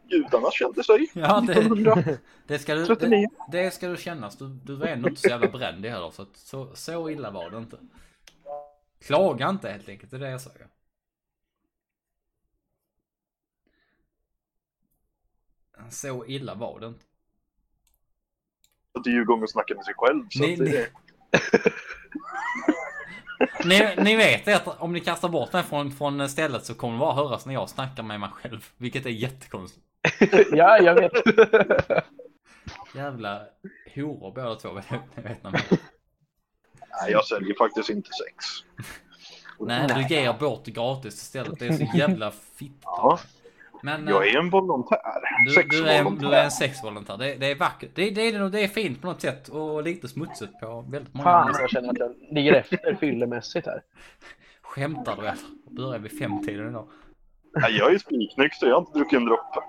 gudarna kände sig. Ja, det, 1939. det, ska du, det, det ska du kännas. Du, du var ändå inte så jävla brändig heller. Så, så, så illa var det inte. Klaga inte helt enkelt, det är det jag säger. Så illa var det inte. Att Djurgården snackar med sig själv. Så Ni- att det, Ni, ni vet att om ni kastar bort den från, från stället så kommer det bara höras när jag snackar med mig själv. Vilket är jättekonstigt. ja, jag vet. Jävla horor båda två. Det vet ni. Nej, jag säljer faktiskt inte sex. Nej, du ger bort det gratis istället. Det är så jävla fitt. Ja, Men jag eh, är en volontär. du, du, är, du är en sexvolontär. Det, det är vackert. Det, det, är, det är fint på något sätt och lite smutsigt på väldigt många Fan, jag känner att jag ligger efter fyllemässigt här. Skämtar du eller? Börjar vid femtiden idag. Nej, jag är spiknykter. Jag har inte druckit en droppe.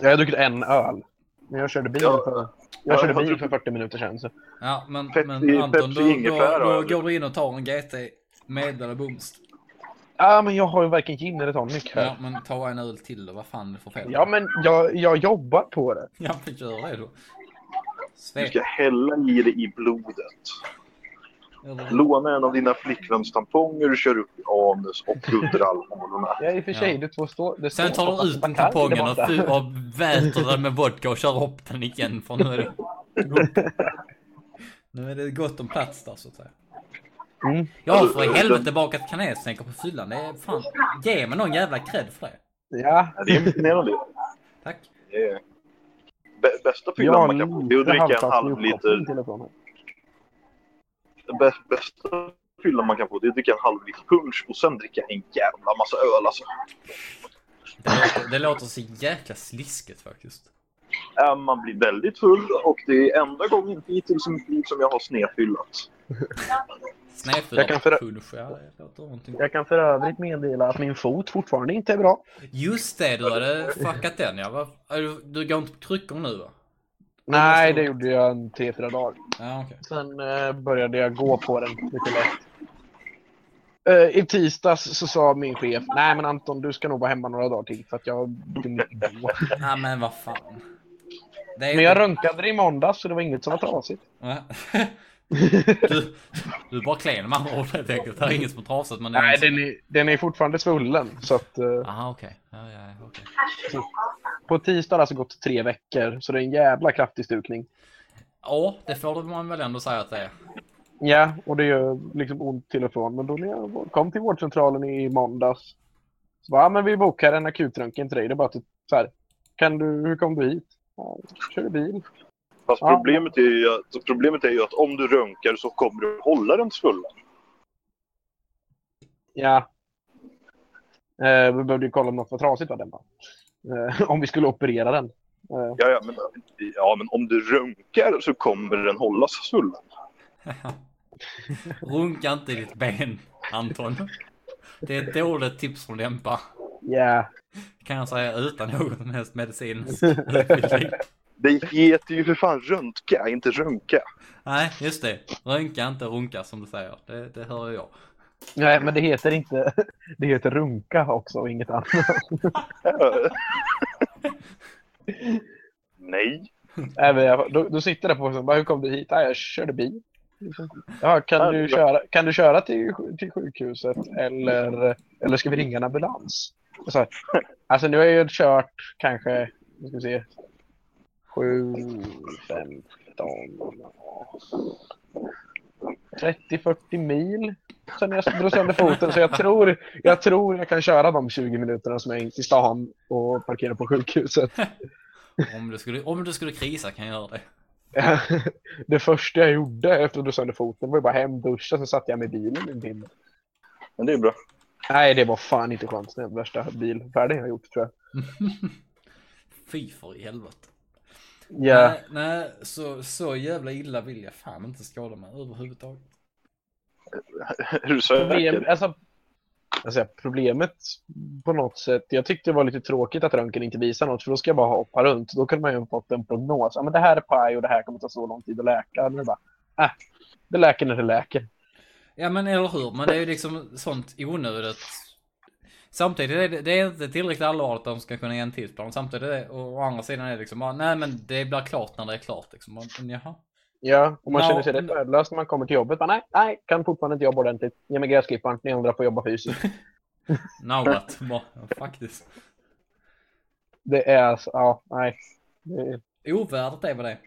Jag har druckit en öl. Men jag körde bil Ja. för, Ja, jag körde bil för druckit- 40 minuter sedan. Så. Ja, men, Pepsi- men Anton, Pepsi då, då, då går du in och tar en GT med eller boost. Ja, men jag har ju varken gin eller tonic här. Ja, men ta en öl till då. Vad fan är det för fel? Ja, men jag, jag jobbar på det. Ja, men gör det då. Du Svep. ska hälla i det i blodet. Låna en av dina flickväns tamponger, kör upp i anus och puddra alkoholerna. Ja, i och för sig, Ja. det två står... Det Sen tar du ut tampongen och, och väter den med vodka och kör upp den igen för nu är det Nu är det gott om plats där så att säga. Mm. Jag har för i helvete bakat kanelstänker på fyllan. Det är fan, ge mig någon jävla cred för det. Ja, Det är imponerande. Tack. Det är... Bä- Bästa fyllan man kan få det är att dricka en halv liter. till och från här. Bä- Bästa fyllan man kan få det är att dricka en halv liter punch och sen dricka en jävla massa öl alltså. Det låter, det låter så jäkla sliskigt faktiskt. Ja, Man blir väldigt full och det är enda gången hittills i mitt liv som jag har snedfyllat. Snedfyllda Jag kan för- punsch, ja. Jag kan för övrigt meddela att min fot fortfarande inte är bra. Just det, du hade fuckat den ja. Vad- är Du, du går inte på kryckor nu va? Nej, det gjorde jag en tre, fyra dagar. Ja okej. Sen eh, började jag gå på den lite lätt. Eh, I tisdags så sa min chef, nej men Anton du ska nog vara hemma några dagar till för att jag kunde inte gå. Ja men vad fan. Det är Men jag inte- röntgade det i måndags så det var inget som var trasigt. Du, du är bara klen med andra ord helt enkelt. Det är inget som är trasigt men Nej, den är, den är fortfarande svullen. Så att, eh, Aha okej. Ja, ja, okej. på tisdag har det alltså gått tre veckor, så det är en jävla kraftig stukning. Ja, det får man väl ändå säga att det är. Ja, och det gör liksom ont till och från. Men då när jag kom till vårdcentralen i måndags så bara, ja, men vi bokar en akutröntgen till dig. Det är bara att så här, kan du, hur kom du hit? Ja, körde bil. Fast Ja. problemet är, ju att, problemet är ju att om du röntgar så kommer du hålla den svullen. Ja. Eh, vi behövde ju kolla om något var trasigt var den. Eh, om vi skulle operera den. Eh, Ja, ja, men, ja, men om du röntgar så kommer den hållas svullen. Runka inte i ditt ben, Anton. Det är ett dåligt tips från Lempa. Ja. Kan jag säga utan någon som helst medicinsk utbildning. Det heter ju för fan röntga, inte röntga. Nej, just det. Rönka inte runka som du säger. Det, det hör jag. Nej, men det heter inte... Det heter runka också och inget annat. Nej. Nej, men jag, då, då sitter det på och bara, hur kom du hit? Nej, jag körde bil. Ja, kan, du köra, kan du köra till, till sjukhuset eller, eller ska vi ringa en ambulans? Så, alltså nu har jag ju kört kanske, nu ska vi se, 7, 15, 30-40 mil sen jag drog sönder foten. Så jag tror, jag tror jag kan köra de 20 minuterna som jag är till stan och parkera på sjukhuset. Om du skulle, om du skulle krisa kan jag göra det. det första jag gjorde efter att drog sönder foten var ju bara hem, duscha, sen satte jag mig i bilen en timme. Men det är bra. Nej, det var fan inte skönt. Det är den värsta bilfärden jag har gjort tror jag. Fy för i helvete. Ja, Nej, nej så, så jävla illa vill jag fan inte skada mig överhuvudtaget. Du problem, alltså, alltså, problemet på något sätt, jag tyckte det var lite tråkigt att röntgen inte visar något, för då ska jag bara hoppa runt. Då kunde man ju ha fått en prognos. Ja, men det här är paj och det här kommer ta så lång tid att läka. Nu bara, äh, det läker när det läker. Ja men eller hur, men det är ju liksom sånt onödigt. Samtidigt är det, det är inte tillräckligt allvarligt att de ska kunna ge en tidsplan. Samtidigt är det, och å andra sidan är det liksom bara, nej men det blir klart när det är klart liksom. Och, men jaha. Ja, och man Ja, känner sig rätt men- värdelös när man kommer till jobbet. Bara, nej, nej, kan fortfarande inte jobba ordentligt. Ge mig gräsklipparen, ni andra får jobba fysiskt. Now what? Faktiskt. Det är, så- ja, nej. Det, Ovärdigt är vad det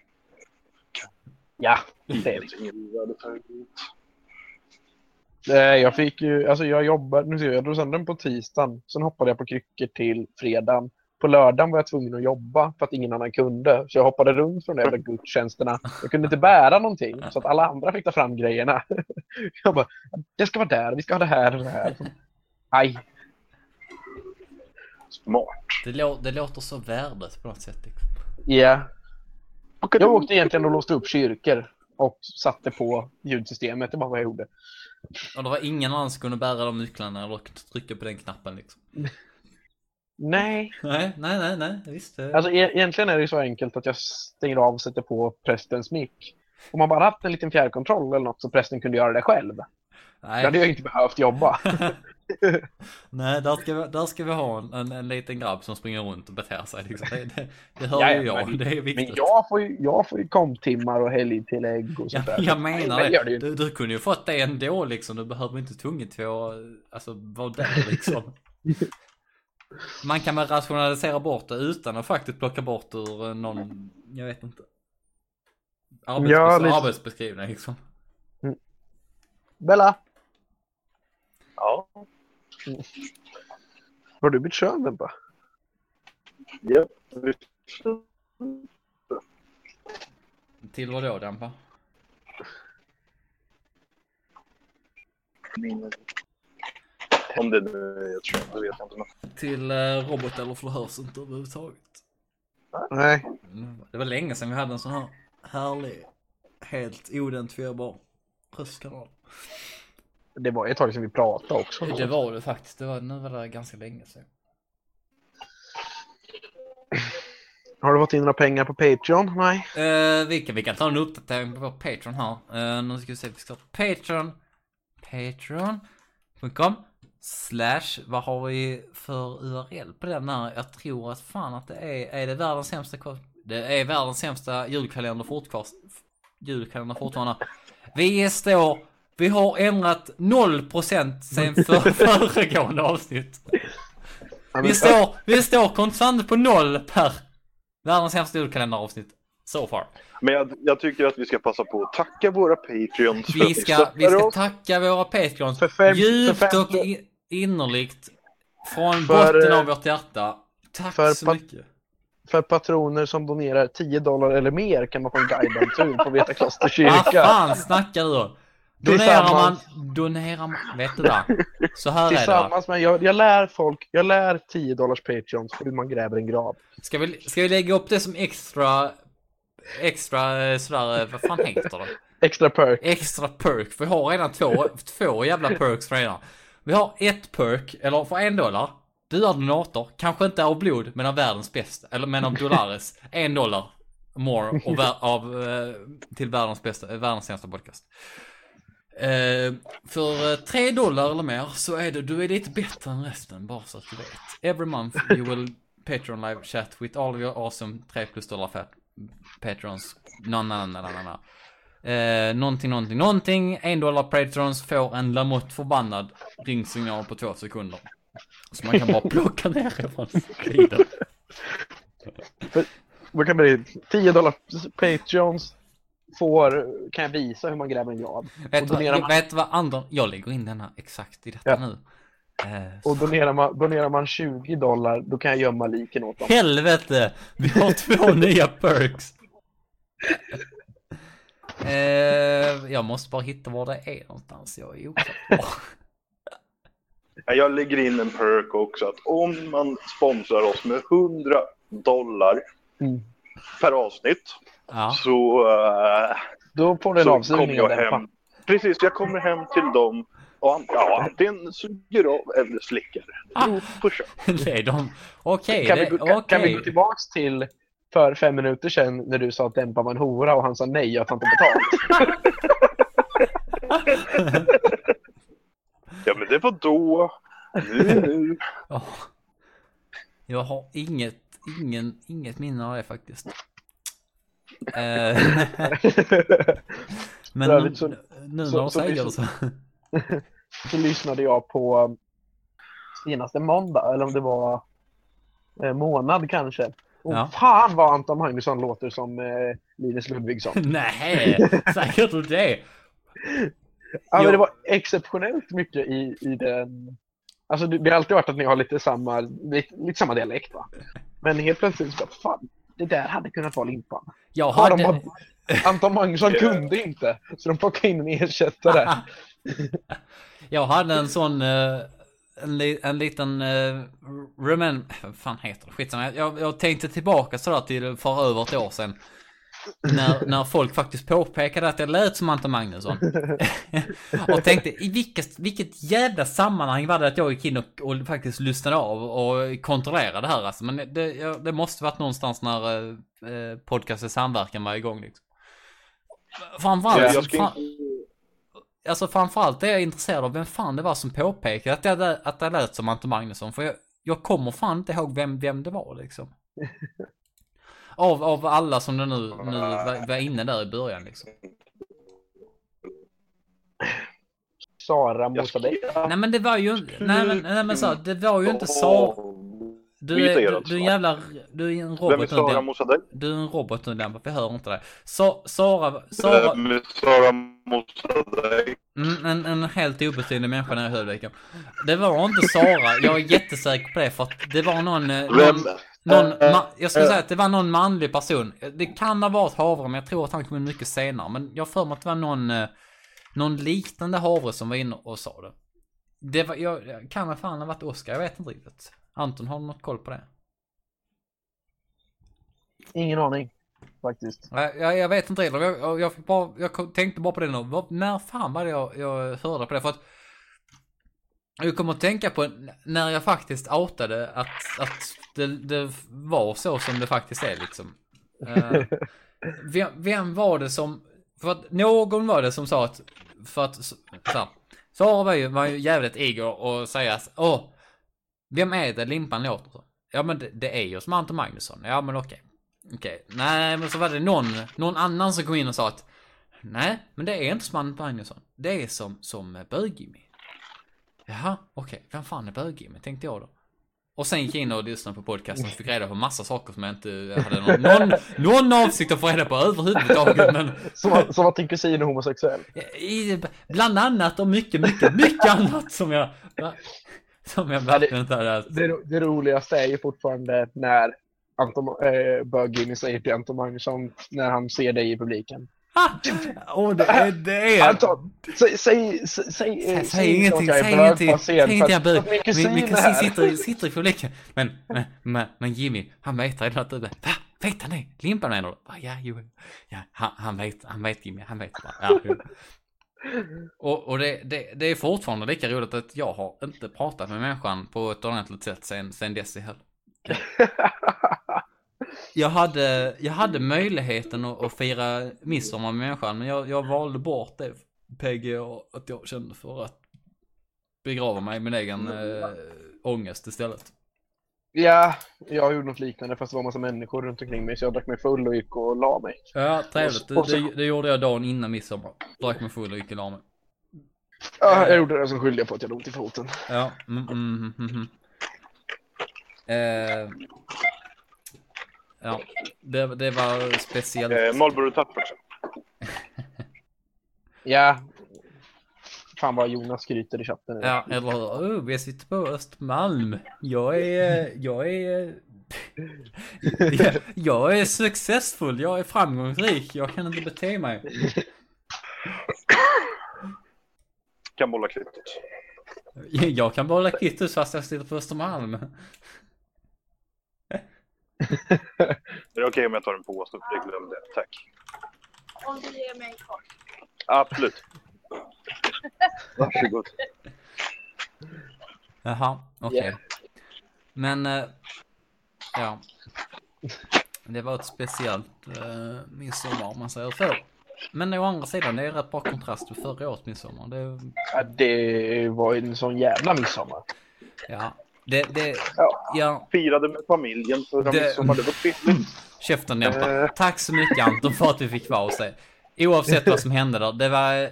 ja, det är det. Nej, jag fick ju, alltså jag jobbade, nu ser jag, jag drog sönder den på tisdagen. Sen hoppade jag på kryckor till fredagen. På lördagen var jag tvungen att jobba för att ingen annan kunde. Så jag hoppade runt från de jävla gudstjänsterna. Jag kunde inte bära någonting så att alla andra fick ta fram grejerna. Jag bara, det ska vara där, vi ska ha det här och det här. Aj, Smart. Det, lå- det låter så värdigt på något sätt. Liksom. ja. Jag åkte egentligen och låste upp kyrkor och satte på ljudsystemet. Det var vad jag gjorde. Och det var ingen annan som kunde bära de nycklarna eller trycka på den knappen liksom. Nej, Nej, nej, nej, nej, visst. det- Alltså e- egentligen är det ju så enkelt att jag stänger av och sätter på prästens mick. Om man bara haft en liten fjärrkontroll eller något så prästen kunde göra det själv. Då nej. hade jag inte behövt jobba. Nej, där ska, vi, där ska vi ha en, en, en liten grabb som springer runt och beter sig. Liksom. Det, det, det hör Ja, ju ja, jag, men- det är Men viktigt. jag får ju, jag får ju komptimmar och helgtillägg och sånt Ja, där. jag menar Nej, gör det Du, du kunde ju fått det ändå liksom. Du behöver inte tvunget få, alltså vara där liksom. Man kan väl rationalisera bort det utan att faktiskt plocka bort ur eh, någon, jag vet inte. Arbetsbes- Ja, Arbetsbeskrivning liksom. Bella, Ja. har du bytt kön Bempa? ja. Till vad då Dampa? Min... Om det nu jag tror det vet jag inte. Men... Till eh, robot eller förhörs inte överhuvudtaget. Nej. Mm, Det var länge sedan vi hade en sån här härlig, helt oidentifierbar röstkanal. Det var ett tag sedan vi pratade också. Det var det faktiskt. Det var, nu var det ganska länge sedan. Har du fått in några pengar på Patreon? Nej. Uh, vi, kan, vi kan ta en uppdatering på vår Patreon här. Uh, nu ska vi se, vi ska Patreon. Patreon.com Slash, vad har vi för URL på den här? Jag tror att fan att det är, är det världens sämsta, det är världens sämsta julkalender fortfarande. Julkalender fortfarande. Vi står, vi har ändrat 0% sen för, föregående avsnitt. Vi står, vi står konstant på noll per världens sämsta julkalenderavsnitt. So far. Men jag, jag tycker att vi ska passa på att tacka våra Patreons för Vi att ni ska, vi ska oss. tacka våra Patreons För fem- djupt för fem- och innerligt från För, botten eh, av vårt hjärta. Tack så mycket. För patroner som donerar 10 dollar eller mer kan man få en guidad tur på Veta Kloster Vad kyrka. fan snackar du om? Donerar man, donerar man, vet du vad? Så här är det? Tillsammans med, jag, jag lär folk, jag lär 10 dollars Patreons hur man gräver en grav. Ska vi, ska vi lägga upp det som extra, extra eh, sådär, eh, vad fan heter det? Extra perk. extra perk. För vi har redan två, två jävla perks redan. Vi har ett perk, eller för en dollar. Du är donator, kanske inte av blod, men av världens bästa. Eller men av dollares. En dollar more och av, eh, till världens bästa, världens sämsta podcast. Eh, för eh, tre dollar eller mer så är det, du är lite bättre än resten, bara så att du vet. Every month you will Patreon live chat with all your awesome 3 plus dollar fat patrons. No, no, no, no. Eh, någonting, någonting, någonting. En dollar patrons får en Lamotte förbannad ringsignal på två sekunder. Så man kan bara plocka ner från skiden. Vad kan det bli? 10 dollar Patreons får, kan jag visa hur man gräver en grav. Vet du donerar vad, vet du vad andra, jag lägger in den här exakt i detta Ja. nu. Eh, Och donerar man, donerar man 20 dollar, då kan jag gömma liken åt dem. Helvete! Vi har två nya perks. Eh, jag måste bara hitta var det är någonstans. Jag är. Ja, Jag lägger in en perk också att om man sponsrar oss med 100 dollar Mm. per avsnitt Ja. så, uh, Då får du en avsugning av jag den. hem. Precis, jag kommer hem till dem och an- ja, antingen suger av eller slickar. Det är de. Okej, Kan, det- vi, gå- kan, kan vi gå tillbaks till för fem minuter sedan när du sa att Dempa var en hora och han sa nej, jag tar inte betalt. Ja, men det var då. Nu, nu. Ja. Jag har inget, ingen, inget minne av det faktiskt. Eh, Men övrigt så- nu så- när du så säger så. Så lyssnade jag på um, senaste måndag, eller om det var eh, månad kanske. Och Ja. fan vad Anton Magnusson låter som eh, Linus Ludvigsson. Nej, säkert du det? Ja, men det var exceptionellt mycket i, i den... Alltså det, det har alltid varit att ni har lite samma, lite, lite samma dialekt va? Men helt plötsligt så bara, fan, det där hade kunnat vara Limpan. Jag Ja, de hade... har, Anton Magnusson kunde inte, så de plockade in en ersättare. Jag hade en sån, eh, en, li, en liten, uh, remem, vad fan heter det? Skitsamma. Jag, jag tänkte tillbaka sådär till för över ett år sedan. När, när folk faktiskt påpekade att jag lät som Anton Magnusson. och tänkte, i vilket, vilket jävla sammanhang var det att jag gick in och, och faktiskt lyssnade av och kontrollerade det här alltså. Men det, ja, det måste varit någonstans när uh, podcasten Samverkan var igång liksom. Framförallt, ska inte... alltså framförallt är jag intresserad av vem fan det var som påpekade att jag, att jag lät som Anton Magnusson. För jag, jag kommer fan inte ihåg vem, vem det var liksom. Av, av alla som det nu, nu var, var inne där i början liksom. Sara ska... Nej men det var ju nej men, nej, men så, det var ju inte så. Du är, du, du är en jävla, du är en Vem är robot nu. Sara Mossadegh? Du är en robot nu vi hör inte dig. Så, Sara, Sara, Vem är Sara Mossadegh? Mm, en, en helt obetydlig människa nere i Höllviken. Det var inte Sara, jag är jättesäker på det för att det var någon... eh, Vem? någon, någon ma- jag skulle säga att det var någon manlig person. Det kan ha varit Havre, men jag tror att han kom in mycket senare. Men jag har för mig att det var någon, eh, någon liknande Havre som var inne och sa det. Det var, jag, jag kan ha fan ha varit Oskar, jag vet inte riktigt. Anton, har du något koll på det? Ingen aning, faktiskt. Jag, jag, jag vet inte riktigt. Jag, jag, jag, bara, tänkte bara på det nu. När fan var det jag, jag hörde på det? För att jag kommer att tänka på när jag faktiskt outade att, att det, det var så som det faktiskt är liksom. Uh, vem, vem var det som, för att någon var det som sa att, för att, så här, Sara var ju, var ju jävligt eager och säga åh, vem är det Limpan låter som? Ja men det, det är ju som Anton Magnusson. Ja men okej. Okej, nej men så var det någon, någon annan som kom in och sa att Nej, men det är inte som Anton Magnusson. Det är som, som bög Jaha, okej, vem fan är bög tänkte jag då. Och sen gick jag in och lyssnade på podcasten och fick reda på massa saker som jag inte hade någon, någon, någon avsikt att få reda på överhuvudtaget. Men Som, som att din kusin är homosexuell. i, bland annat och mycket, mycket, mycket annat som jag, som jag verkligen inte hade Det, ro- det roligaste är ju fortfarande när Anton äh, Bög-Jimmy säger till Anton Magnusson när han ser dig i publiken. Och det är, det är... Anton, säg, säg, säg, ingenting, säg ingenting, säg ingenting jag bög. Min kusin sitter, sitter i publiken. Men, men, men, Jimmy, han vet redan att du Va? Vet han det? Limpan menar du? Ja, jo. Ja, han, han vet, han vet Jimmy, han vet. Ja. Och, och det, det, det är fortfarande lika roligt att jag har inte pratat med människan på ett ordentligt sätt sen, sen dess i heller. Jag hade, jag hade möjligheten att, att fira midsommar med människan, men jag, jag valde bort det, PG, och att jag kände för att begrava mig i min egen äh, ångest istället. Ja, jag gjorde något liknande fast det var massa människor runt omkring mig så jag drack mig full och gick och la mig. Ja, trevligt. Det, det, det gjorde jag dagen innan midsommar. Drack mig full och gick och la mig. Ja, jag gjorde det som skyllde på att jag hade ont i foten. Ja, mm, mm, mm, mm. Eh, ja, det, det var speciellt. Eh, Marlboro Tapper. Ja. Fan vad Jonas skryter i chatten. Ja, eller hur? Oh, vi sitter på Östermalm. Jag är, jag är, jag, jag är successfull, jag är framgångsrik, jag kan inte bete mig. Kan bolla kvittot. Jag kan behålla kvittot fast jag sitter på Östermalm. Är det okej om jag tar en påse? Jag glömde. Tack. Om du ger mig en kort. Absolut. Varsågod. Jaha, okej. Yeah. Men, eh, ja. Det var ett speciellt uh, midsommar om man säger så. Men å andra sidan, det är rätt bra kontrast till förra årets midsommar. Det, Ja, det var en sån jävla midsommar. ja, det, det, Ja. Ja, Firade med familjen förra Det- midsommar. Det var trevligt. käften Dempa. Eh. Tack så mycket Anton för att vi fick vara hos dig. Oavsett vad som hände där, det var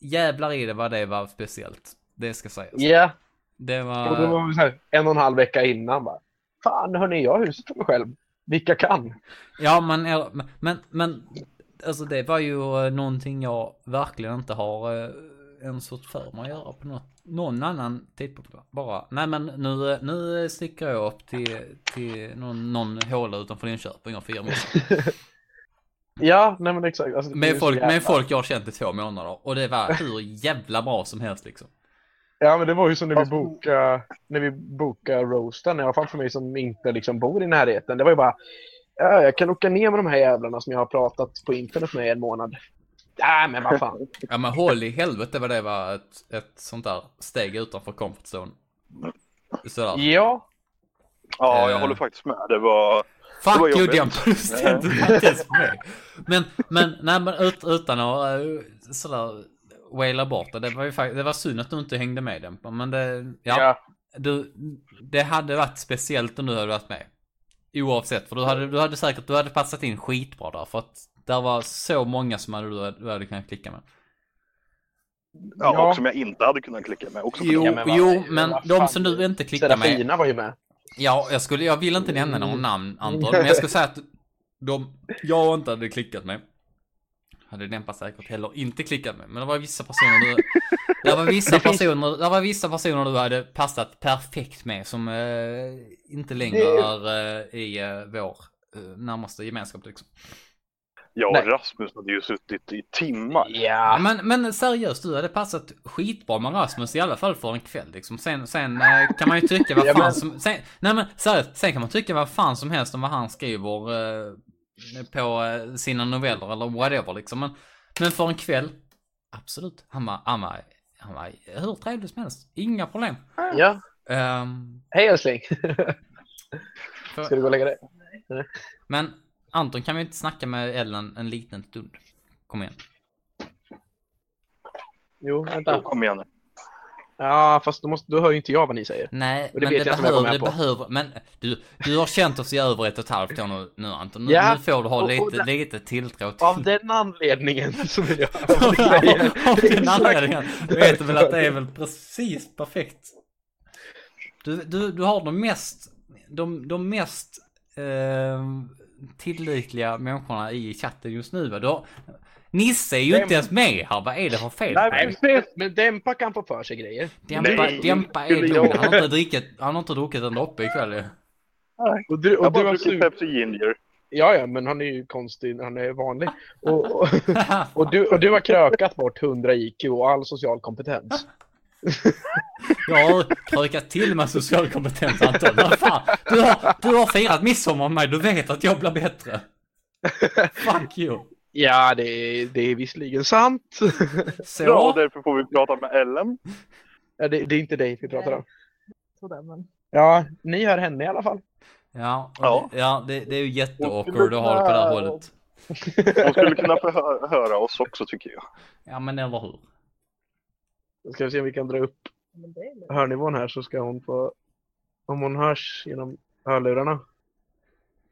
jävlar i det vad det var speciellt. Det ska sägas. Ja, Det och det var, var väl så här en och en halv vecka innan bara. fan hörni, jag har huset för mig själv. Vilka kan? Ja, men, men, men alltså det var ju eh, någonting jag verkligen inte har eh, ens fått för mig att göra på något, någon annan tidpunkt. Bara, nej men nu, nu sticker jag upp till, till någon, någon håla utanför Linköping och firar. Ja, nej men exakt. Alltså, Med folk, med folk jag har känt i två månader. Och det var hur jävla bra som helst liksom. Ja, men det var ju som när vi Alltså- bokade, när vi bokade roasten, i alla fall för mig som inte liksom bor i närheten. Det var ju bara, ja, jag kan åka ner med de här jävlarna som jag har pratat på internet med i en månad. Ja, men vad fan. Ja men håll i helvete vad det var ett, ett sånt där steg utanför comfort zone. Sådär. Ja, Ja, jag Eh. håller faktiskt med. Det var... Fuck you det var inte ens med. Men, men, nej men ut, utan att uh, sådär waila bort det. Det var ju faktiskt, det var synd att du inte hängde med Dempa. Men det, ja. ja. Du, det hade varit speciellt om du hade varit med. Oavsett, för du hade, du hade säkert, du hade passat in skitbra där. För att där var så många som hade, du hade, kunnat klicka med. Ja, Ja. och som jag inte hade kunnat klicka med. Också Jo, vad- jo, men de som du inte klickar med. Serafina var ju med. Ja, jag skulle, jag vill inte nämna Mm. någon namn Anton, men jag skulle säga att de, jag inte hade klickat med. Hade Dempa säkert heller inte klickat med, men det var vissa personer du, det var vissa personer, det var vissa personer du hade passat perfekt med som eh, inte längre är eh, i eh, vår eh, närmaste gemenskap liksom. Jag och Nej. Rasmus hade ju suttit i timmar. Ja. Men, men seriöst, du hade passat skitbra med Rasmus i alla fall för en kväll liksom. Sen, sen eh, kan man ju tycka vad fan som, sen, nej men seriöst, sen kan man tycka vad fan som helst om vad han skriver eh, på eh, sina noveller eller whatever liksom. Men, men för en kväll, absolut. Han var, han var, han var hur trevlig som helst. Inga problem. ja. Ehm, Hej älskling. Ska du gå och lägga dig? men Anton, kan vi inte snacka med Ellen en liten stund? Kom igen. Jo, vänta. Kom igen nu. Ja, fast då, måste, då hör ju inte jag vad ni säger. Nej, men det behöver, det behöver, men du, du har känt oss i över ett och ett halvt år nu, nu Anton. Nu, Ja, nu får du ha och- och lite, det- lite tilltro till... Av den anledningen så vill jag säger. Av den anledningen. Du vet väl att det är väl precis perfekt. Du, du, du har de mest, de, de mest eh, tilllikliga människorna i chatten just nu har, Nisse är ju Vem? inte ens med här, vad är det för fel? Nej, Nej, dig? men, men Dämpa kan få för sig grejer. Dämpa, Nej, dämpa är lugn. jag- Han har inte druckit, han har inte druckit en droppe ikväll. Och du, Jag och har du bara har druckit. Pepsi Ginger. Ja, ja, men han är ju konstig. Han är vanlig. Och, och, och, du, och du har krökat bort 100 IQ och all social kompetens. Jag har krökat till med social kompetens Anton. Vad fan? Du har, du har firat midsommar med mig, du vet att jag blir bättre. Fuck you. Ja, det är, det är visserligen sant. Så. Ja, därför får vi prata med Ellen. Ja, det, det är inte dig vi pratar om. Men. Ja, ni hör henne i alla fall. Ja, Ja. Det, ja det, det är ju jätteawkward att ha det på det här hållet. Hon skulle kunna få hö- höra oss också tycker jag. Ja men eller hur. Då ska vi se om vi kan dra upp hörnivån här så ska hon få... Om hon hörs genom hörlurarna.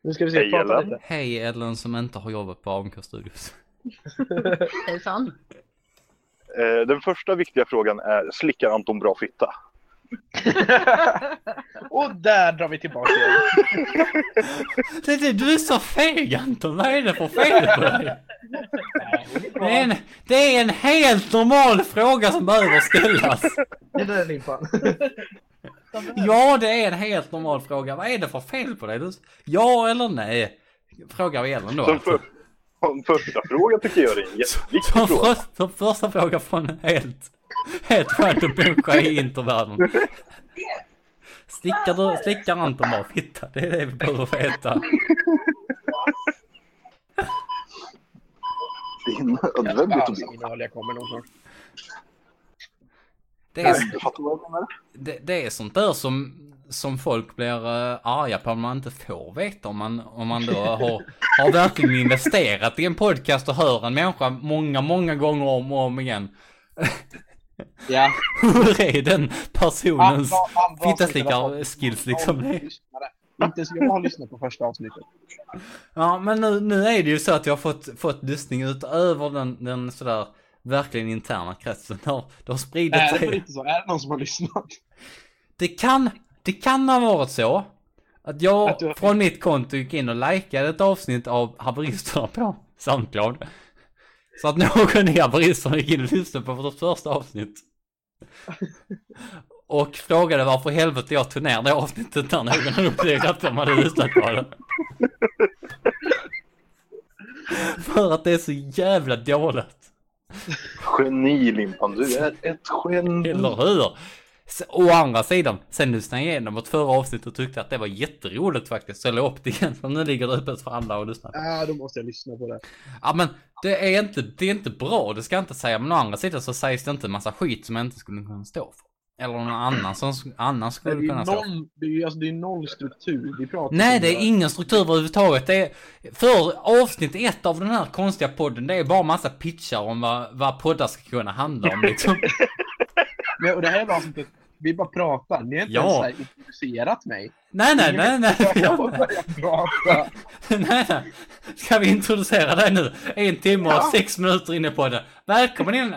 Nu ska vi se, Hej, prata Ellen. lite. Hej Ellen som inte har jobbat på AMK Studios. Hejsan. Eh, den första viktiga frågan är, slickar Anton bra fitta? och där drar vi tillbaka igen. Du är så feg Anton, vad är det för fel på dig? Det är, en, det är en helt normal fråga som behöver ställas. Det där är limpan. Ja, det är en helt normal fråga. Vad är det för fel på dig? Du, ja eller nej? Frågar vi Ellen då. Som för, som första fråga tycker jag det är en jätteviktig fråga. som första fråga från en helt, helt random människa i intervärlden. Slickar du, slickar Anton bara fitta? Det är det vi behöver veta. Det är nödvändigt att Alltså, bli. innehåll jag kommer nog snart. Det är, jag menar? det, det är sånt där som, som folk blir uh, arga på om man inte får veta. Om man, om man då har, har verkligen investerat i en podcast och hör en människa många, många gånger om och om igen. Ja. Hur är den personens Andra- andra fittaslickar avsnittet skills var- liksom? Inte ens jag har lyssnat på första avsnittet. Ja, men nu, nu är det ju så att jag har fått, fått lyssning utöver den, den sådär verkligen interna kretsen. Det har, det har spridit Är det sig. inte så? Är det någon som har lyssnat? Det kan, det kan ha varit så. Att jag Att du- från mitt konto gick in och likade ett avsnitt av Haveristerna på Soundcloud. Så att någon i Haveristerna gick in och lyssnade på vårt första avsnitt. Och frågade varför i helvete jag tog ner det avsnittet när någon upplevt att de hade lyssnat på det. För att det är så jävla dåligt. Geni Limpan, du är ett geni. Eller hur? Å andra sidan, sen lyssnade jag igenom vårt förra avsnitt och tyckte att det var jätteroligt faktiskt. Så jag la upp det igen, så nu ligger det öppet för alla att lyssna. Ja, då måste jag lyssna på det. Ja men det är inte, det är inte bra, det ska jag inte säga. Men å andra sidan så sägs det inte en massa skit som jag inte skulle kunna stå för. Eller någon annan som annan Det skulle ju kunna stå noll, det är, ju- alltså, det är noll struktur. Vi pratar Nej, det är ingen struktur överhuvudtaget. Det är, för avsnitt ett av den här konstiga podden, det är bara massa pitchar om vad, vad poddar ska kunna handla om liksom. Men, och det här är att vi bara pratar. Ni har inte Ja. ens här introducerat mig. Nej, nej, nej, nej. Jag börja prata. nej, nej. Ska vi introducera dig nu? En timme och Ja. sex minuter inne på det. Välkommen in!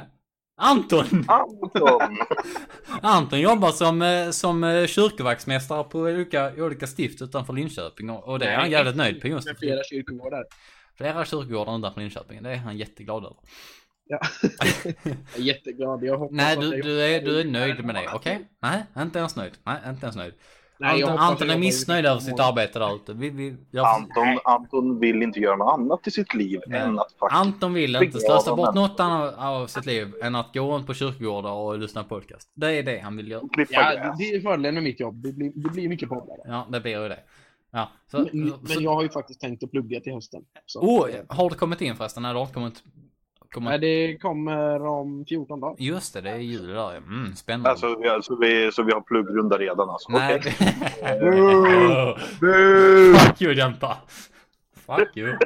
Anton! Anton! Anton jobbar som, eh, som eh, kyrkovaktmästare på olika, olika stift utanför Linköping och, och det är han jävligt nöjd på just Med flera kyrkogårdar. Flera kyrkogårdar utanför Linköping, det är han jätteglad över. Ja. jag är jätteglad. Jag hoppas Nej, att du, jag- du, är, du är nöjd med det, okej? Nej, inte ens nöjd. Nej, inte ens nöjd. Nej, Anton, Anton är missnöjd över sitt arbete där ute. Vi, vi, jag, Anton, Anton vill inte göra något annat i sitt liv Nej. än att faktiskt... Anton vill inte slösa bort något annat av sitt liv än att gå runt på kyrkogårdar och lyssna på podcast. Det är det han vill göra. Ja, det är fördelen med mitt jobb. Det blir, det blir mycket poddar. Ja, det blir ju det. Ja, så, Men, så, men jag har ju faktiskt tänkt att plugga till hösten. Så. Oh, har det kommit in förresten? Nej, det har inte kommit. Kommit. Nej, det kommer om 14 dagar. Just det, det är jul där. ja. Mm, spännande. Alltså, vi, alltså, vi, så vi har pluggrunda redan alltså. Nej. Okej. Fuck you, Dämpa. Fuck you.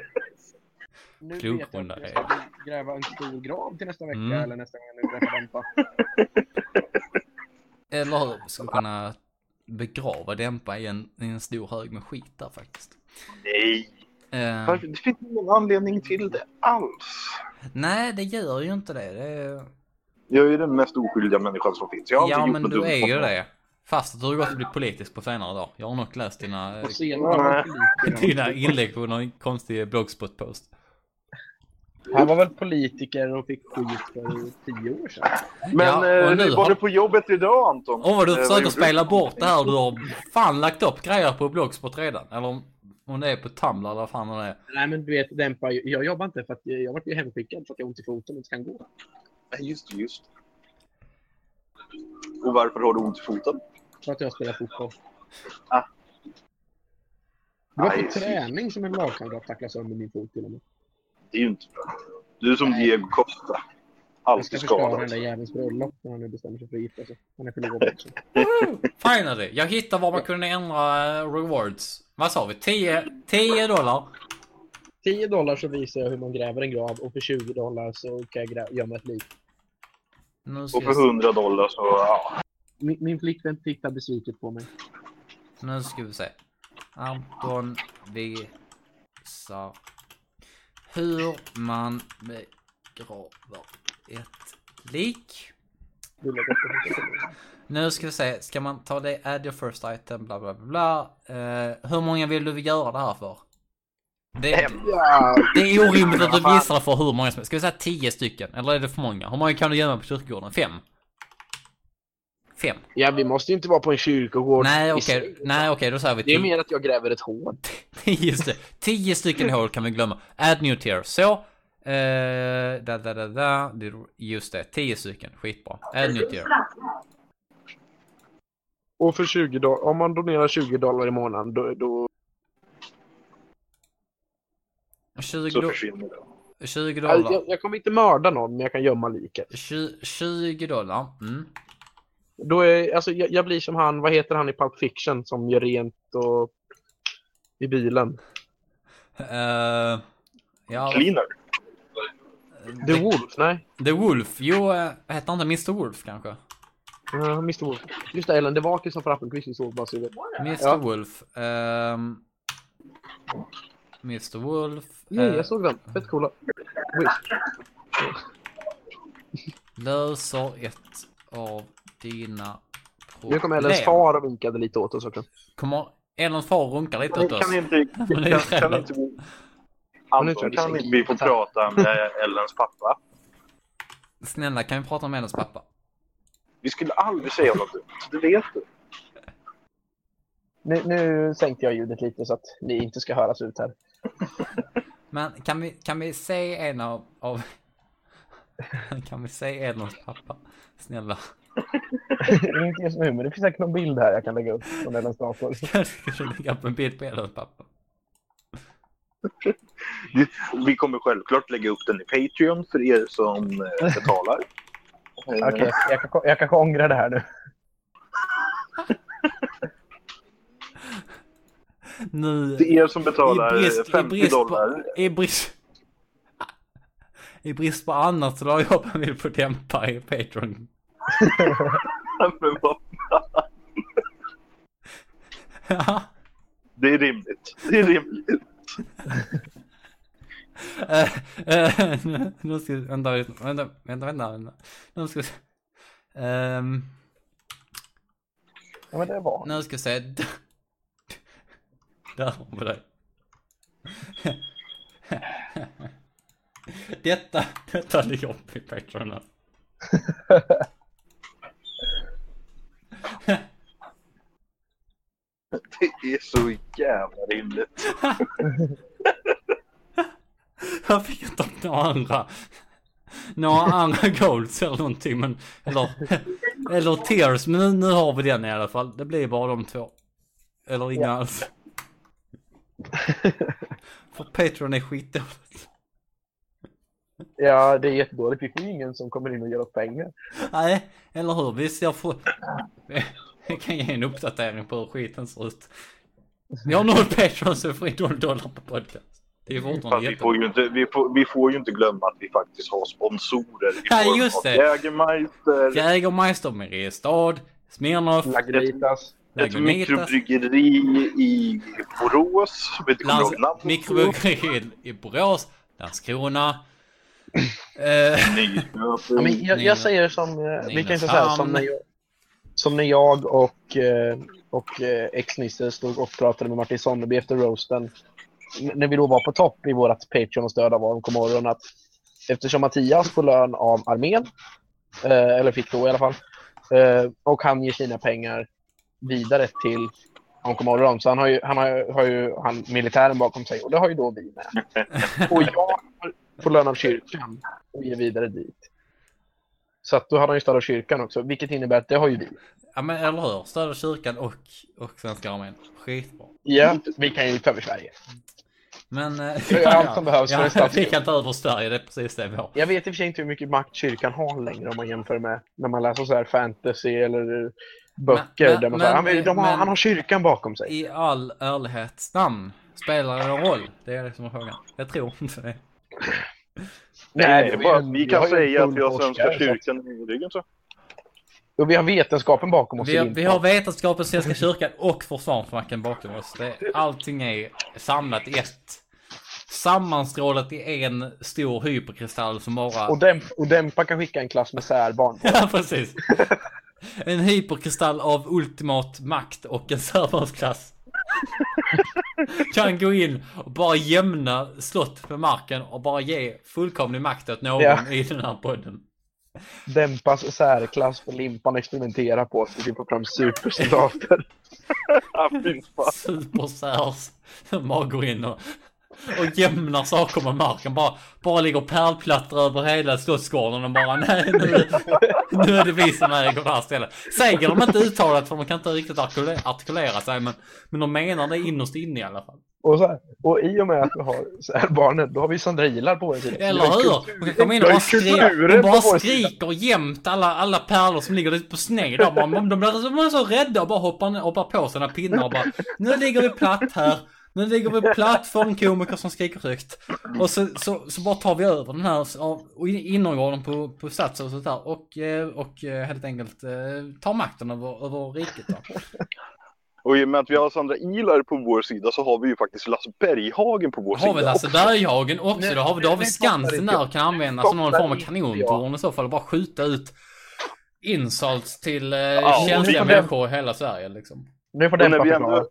Nu vet Klok jag att jag ska gräva en stor grav till nästa vecka Mm. eller nästa gång jag träffar Dämpa. Eller? Skulle kunna begrava Dämpa i en, i en stor hög med skit där faktiskt. Nej, Eh, varför- det finns ingen anledning till det alls. nej, det gör ju inte det. det. Jag är ju den mest oskyldiga människan som finns. Jag har Ja, men du är ju det. Fast att du har gått och blivit politisk på senare dag. Jag har nog läst dina, senare politiker. dina inlägg på någon konstig blogspot-post. Han var väl politiker och fick skit för tio år sedan. Men Ja, och eh, nu var har- det på jobbet idag Anton? Åh vad du Eh, försöker spela bort det här. Du har fan lagt upp grejer på blogspot redan. Eller om, det är på Tumblr eller vad fan det är. Nej, men du vet, Dämpa, jag jobbar inte för att jag varit ju hemskickad för att jag har ont i foten och inte kan gå. Nej, just det, just. Och varför har du ont i foten? För att jag spelar fotboll. Ah. Det var på träning som en lagkamrat tacklade sönder min fot till och med. Det är ju inte bra. Du är som Nej. Diego Costa. Jag ska Alltid förstöra den skadad. där jävelns bröllop när han nu bestämmer sig för att gifta sig. Han är förlovad också. Finally! Jag hittade var man kunde ändra eh, rewards. Vad sa vi? 10, 10 dollar? 10 dollar så visar jag hur man gräver en grav och för 20 dollar så kan jag gömma ett lik. Ska, Och för vi, 100 dollar så, ja. Min, min flickvän tittar besviket på mig. nu ska vi se. Anton visar hur man begraver ett lik. Nu ska vi se, ska man ta det, add your first item, bla bla bla. Eh, hur många vill du göra det här för? Det. Ja, det är orimligt att du gissar för hur många som Ska vi säga 10 stycken? Eller är det för många? Hur många kan du gömma på kyrkogården? Fem? Fem? ja, vi måste ju inte vara på en kyrkogård. Nej okej, sig. nej okej då säger vi Det är tio. mer att jag gräver ett hål. Just det. Tio stycken hål kan vi glömma. Add new tier. Så. Eh, da, da, da, da. Det- Just det, tio stycken. Skitbra. Add new tier. Och för 20 dollar, om man donerar 20 dollar i månaden då... då 20, Så försvinner det. 20 jag, dollar. jag, jag kommer inte mörda någon, men jag kan gömma liket. 20, 20 dollar. Mm. Då är, alltså, jag, jag blir som han, vad heter han i Pulp Fiction som gör rent och... I bilen. Eh, ja, Cleaner. The Wolf, nej. The Wolf. Jo, uh, heter han inte Mr Wolf kanske? Uh, Mr Wolf. Just det, Ellen DeVakis som får Appelqvist i solglashuvudet. Mr Ja. Wolf. ehm, Mr Wolf. Nej, eh, jag såg den. Fett coola. Löser ett av dina problem. Nu kom Ellens far och vinkade lite åt oss också. Kommer Elons far runkar lite åt oss. Kan inte, det kan, kan inte Anton, kan vi få prata med Ellens pappa? Snälla, kan vi prata med Elons pappa? Vi skulle aldrig säga något dumt, det vet du. Nu, nu sänkte jag ljudet lite så att ni inte ska höras ut här. Men kan vi, kan vi se en av, av... Kan vi se Elons pappa? Snälla. det är inte just nu, men det finns säkert någon bild här jag kan lägga upp från Ellens dator. Ska du lägga upp en bild på Elons pappa? Vi kommer självklart lägga upp den i Patreon för er som eh, betalar. Okej, jag, kan, jag kanske ångrar det här nu. Nu... Till er som betalar I brist, i 50 brist dollar. På, i, brist, I brist på annat så la jag upp en bild på dämpa i Patreon. Men vad- Ja. det är rimligt. Det är rimligt. Eh, eh, nu- ska vi, vänta, vänta, vänta, vänta. Nu ska vi, ehm, Ja, men det var nu ska vi se. Där har vi det. Detta, detta upp i Patreon. Det är så jävla rimligt. Jag fick inte några andra. Några andra goals eller någonting men. Eller, eller tears. Men nu, nu har vi den i alla fall. Det blir bara de två. Eller inga alls. För Patreon är skitdåligt. Ja, det är jättedåligt. Vi får ju ingen som kommer in och ger oss pengar. Nej, eller hur? Visst jag får. Jag kan ge en uppdatering på hur skiten ser ut. Vi har noll Patreon så vi får in noll dollar på podcast. Det är fortfarande Fast vi, får ju inte, vi, får, vi får ju inte glömma att vi faktiskt har sponsorer i Ja, form just av det. Jägermeister, Jägermeister, Mariestad, Smirnoff, Lagunitas. ett mikrobryggeri i Borås. inte Lands-. Mikrobryggeriet i Borås, Landskrona. Eh, Nyköping. Ja, jag, jag säger som, eh, vi kan inte säga som när jag, som när jag och, eh, och eh, ex-Nisse stod och pratade med Martin Sonneby efter roasten. När vi då var på topp i vårt Patreon och stöd av AMK morgon att eftersom Mattias får lön av armén, eh, eller fick då i alla fall, och han ger sina pengar vidare till AMK morgon. Så han har ju, han har, har ju han, militären bakom sig och det har ju då vi med. Och jag får lön av kyrkan och ger vidare dit. Så att då hade han ju stöd av kyrkan också, vilket innebär att det har ju vi. ja men eller hur, stödja kyrkan och, och Svenska Armén. Skitbra. Ja, vi kan ju ta över Sverige. Men... eh, är allt som behövs för ja, en stats- Vi kan ta över Sverige, det är precis det vi har. Jag vet i och för sig inte hur mycket makt kyrkan har längre om man jämför med när man läser så här fantasy eller böcker Men- där man men- säger han, de har, men- han har kyrkan bakom sig. I all ärlighets namn, spelar det någon roll? Det är det som är frågan. Jag tror inte det. Nej, det det är bara, ju- vi kan en säga att vi har Svenska att- kyrkan i ryggen. Så. Och vi har vetenskapen bakom oss. Vi har, vi har vetenskapen, Svenska kyrkan och Försvarsmakten bakom oss. Det, allting är samlat i ett. Sammanstrålat i en stor hyperkristall som bara... och, dämp, och Dämpa kan skicka en klass med särbarn. Ja, precis. En hyperkristall av ultimat makt och en servonsklass. Kan gå in och bara jämna slott med marken och bara ge fullkomlig makt åt någon Ja. i den här podden. Dämpas särklass för Limpan experimentera på så vi kan få fram supersoldater. Supersärs. Bara går in och, och jämnar saker med marken. Bara, bara ligger pärlplattor över hela slottsgården och bara nej nu, nu är det vi som äger det här stället. Säger de inte uttalat för de kan inte riktigt artikule- artikulera sig men, men de menar det innerst inne i alla fall. Och, så här, och i och med att vi har särbarnen, då har vi sandrilar på vår sida. Eller hur? De kan komma in och bara, skri de bara skriker jämt alla, alla pärlor som ligger lite på sned. Man- De, de, blir, de blir så rädda och bara hoppar, hoppar på sina pinnar och bara Nu ligger vi platt här. Nu ligger vi platt för en komiker som skriker högt. Och så, så, så bara tar vi över den här innergården på, på stadshuset där och, eh, och eh, helt enkelt eh, tar makten över, över riket. Då. Och i och med att vi har Sandra Ilar på vår sida så har vi ju faktiskt Lasse Berghagen på vår Har vi sida. Lasse Berghagen också? Nej, Då har vi, då har vi Skansen där och kan använda som någon form av kanontorn i så fall och bara skjuta ut insults till eh, Ja, känsliga och vi får människor i hela Sverige liksom. Nu får Och när vi ändå, Den,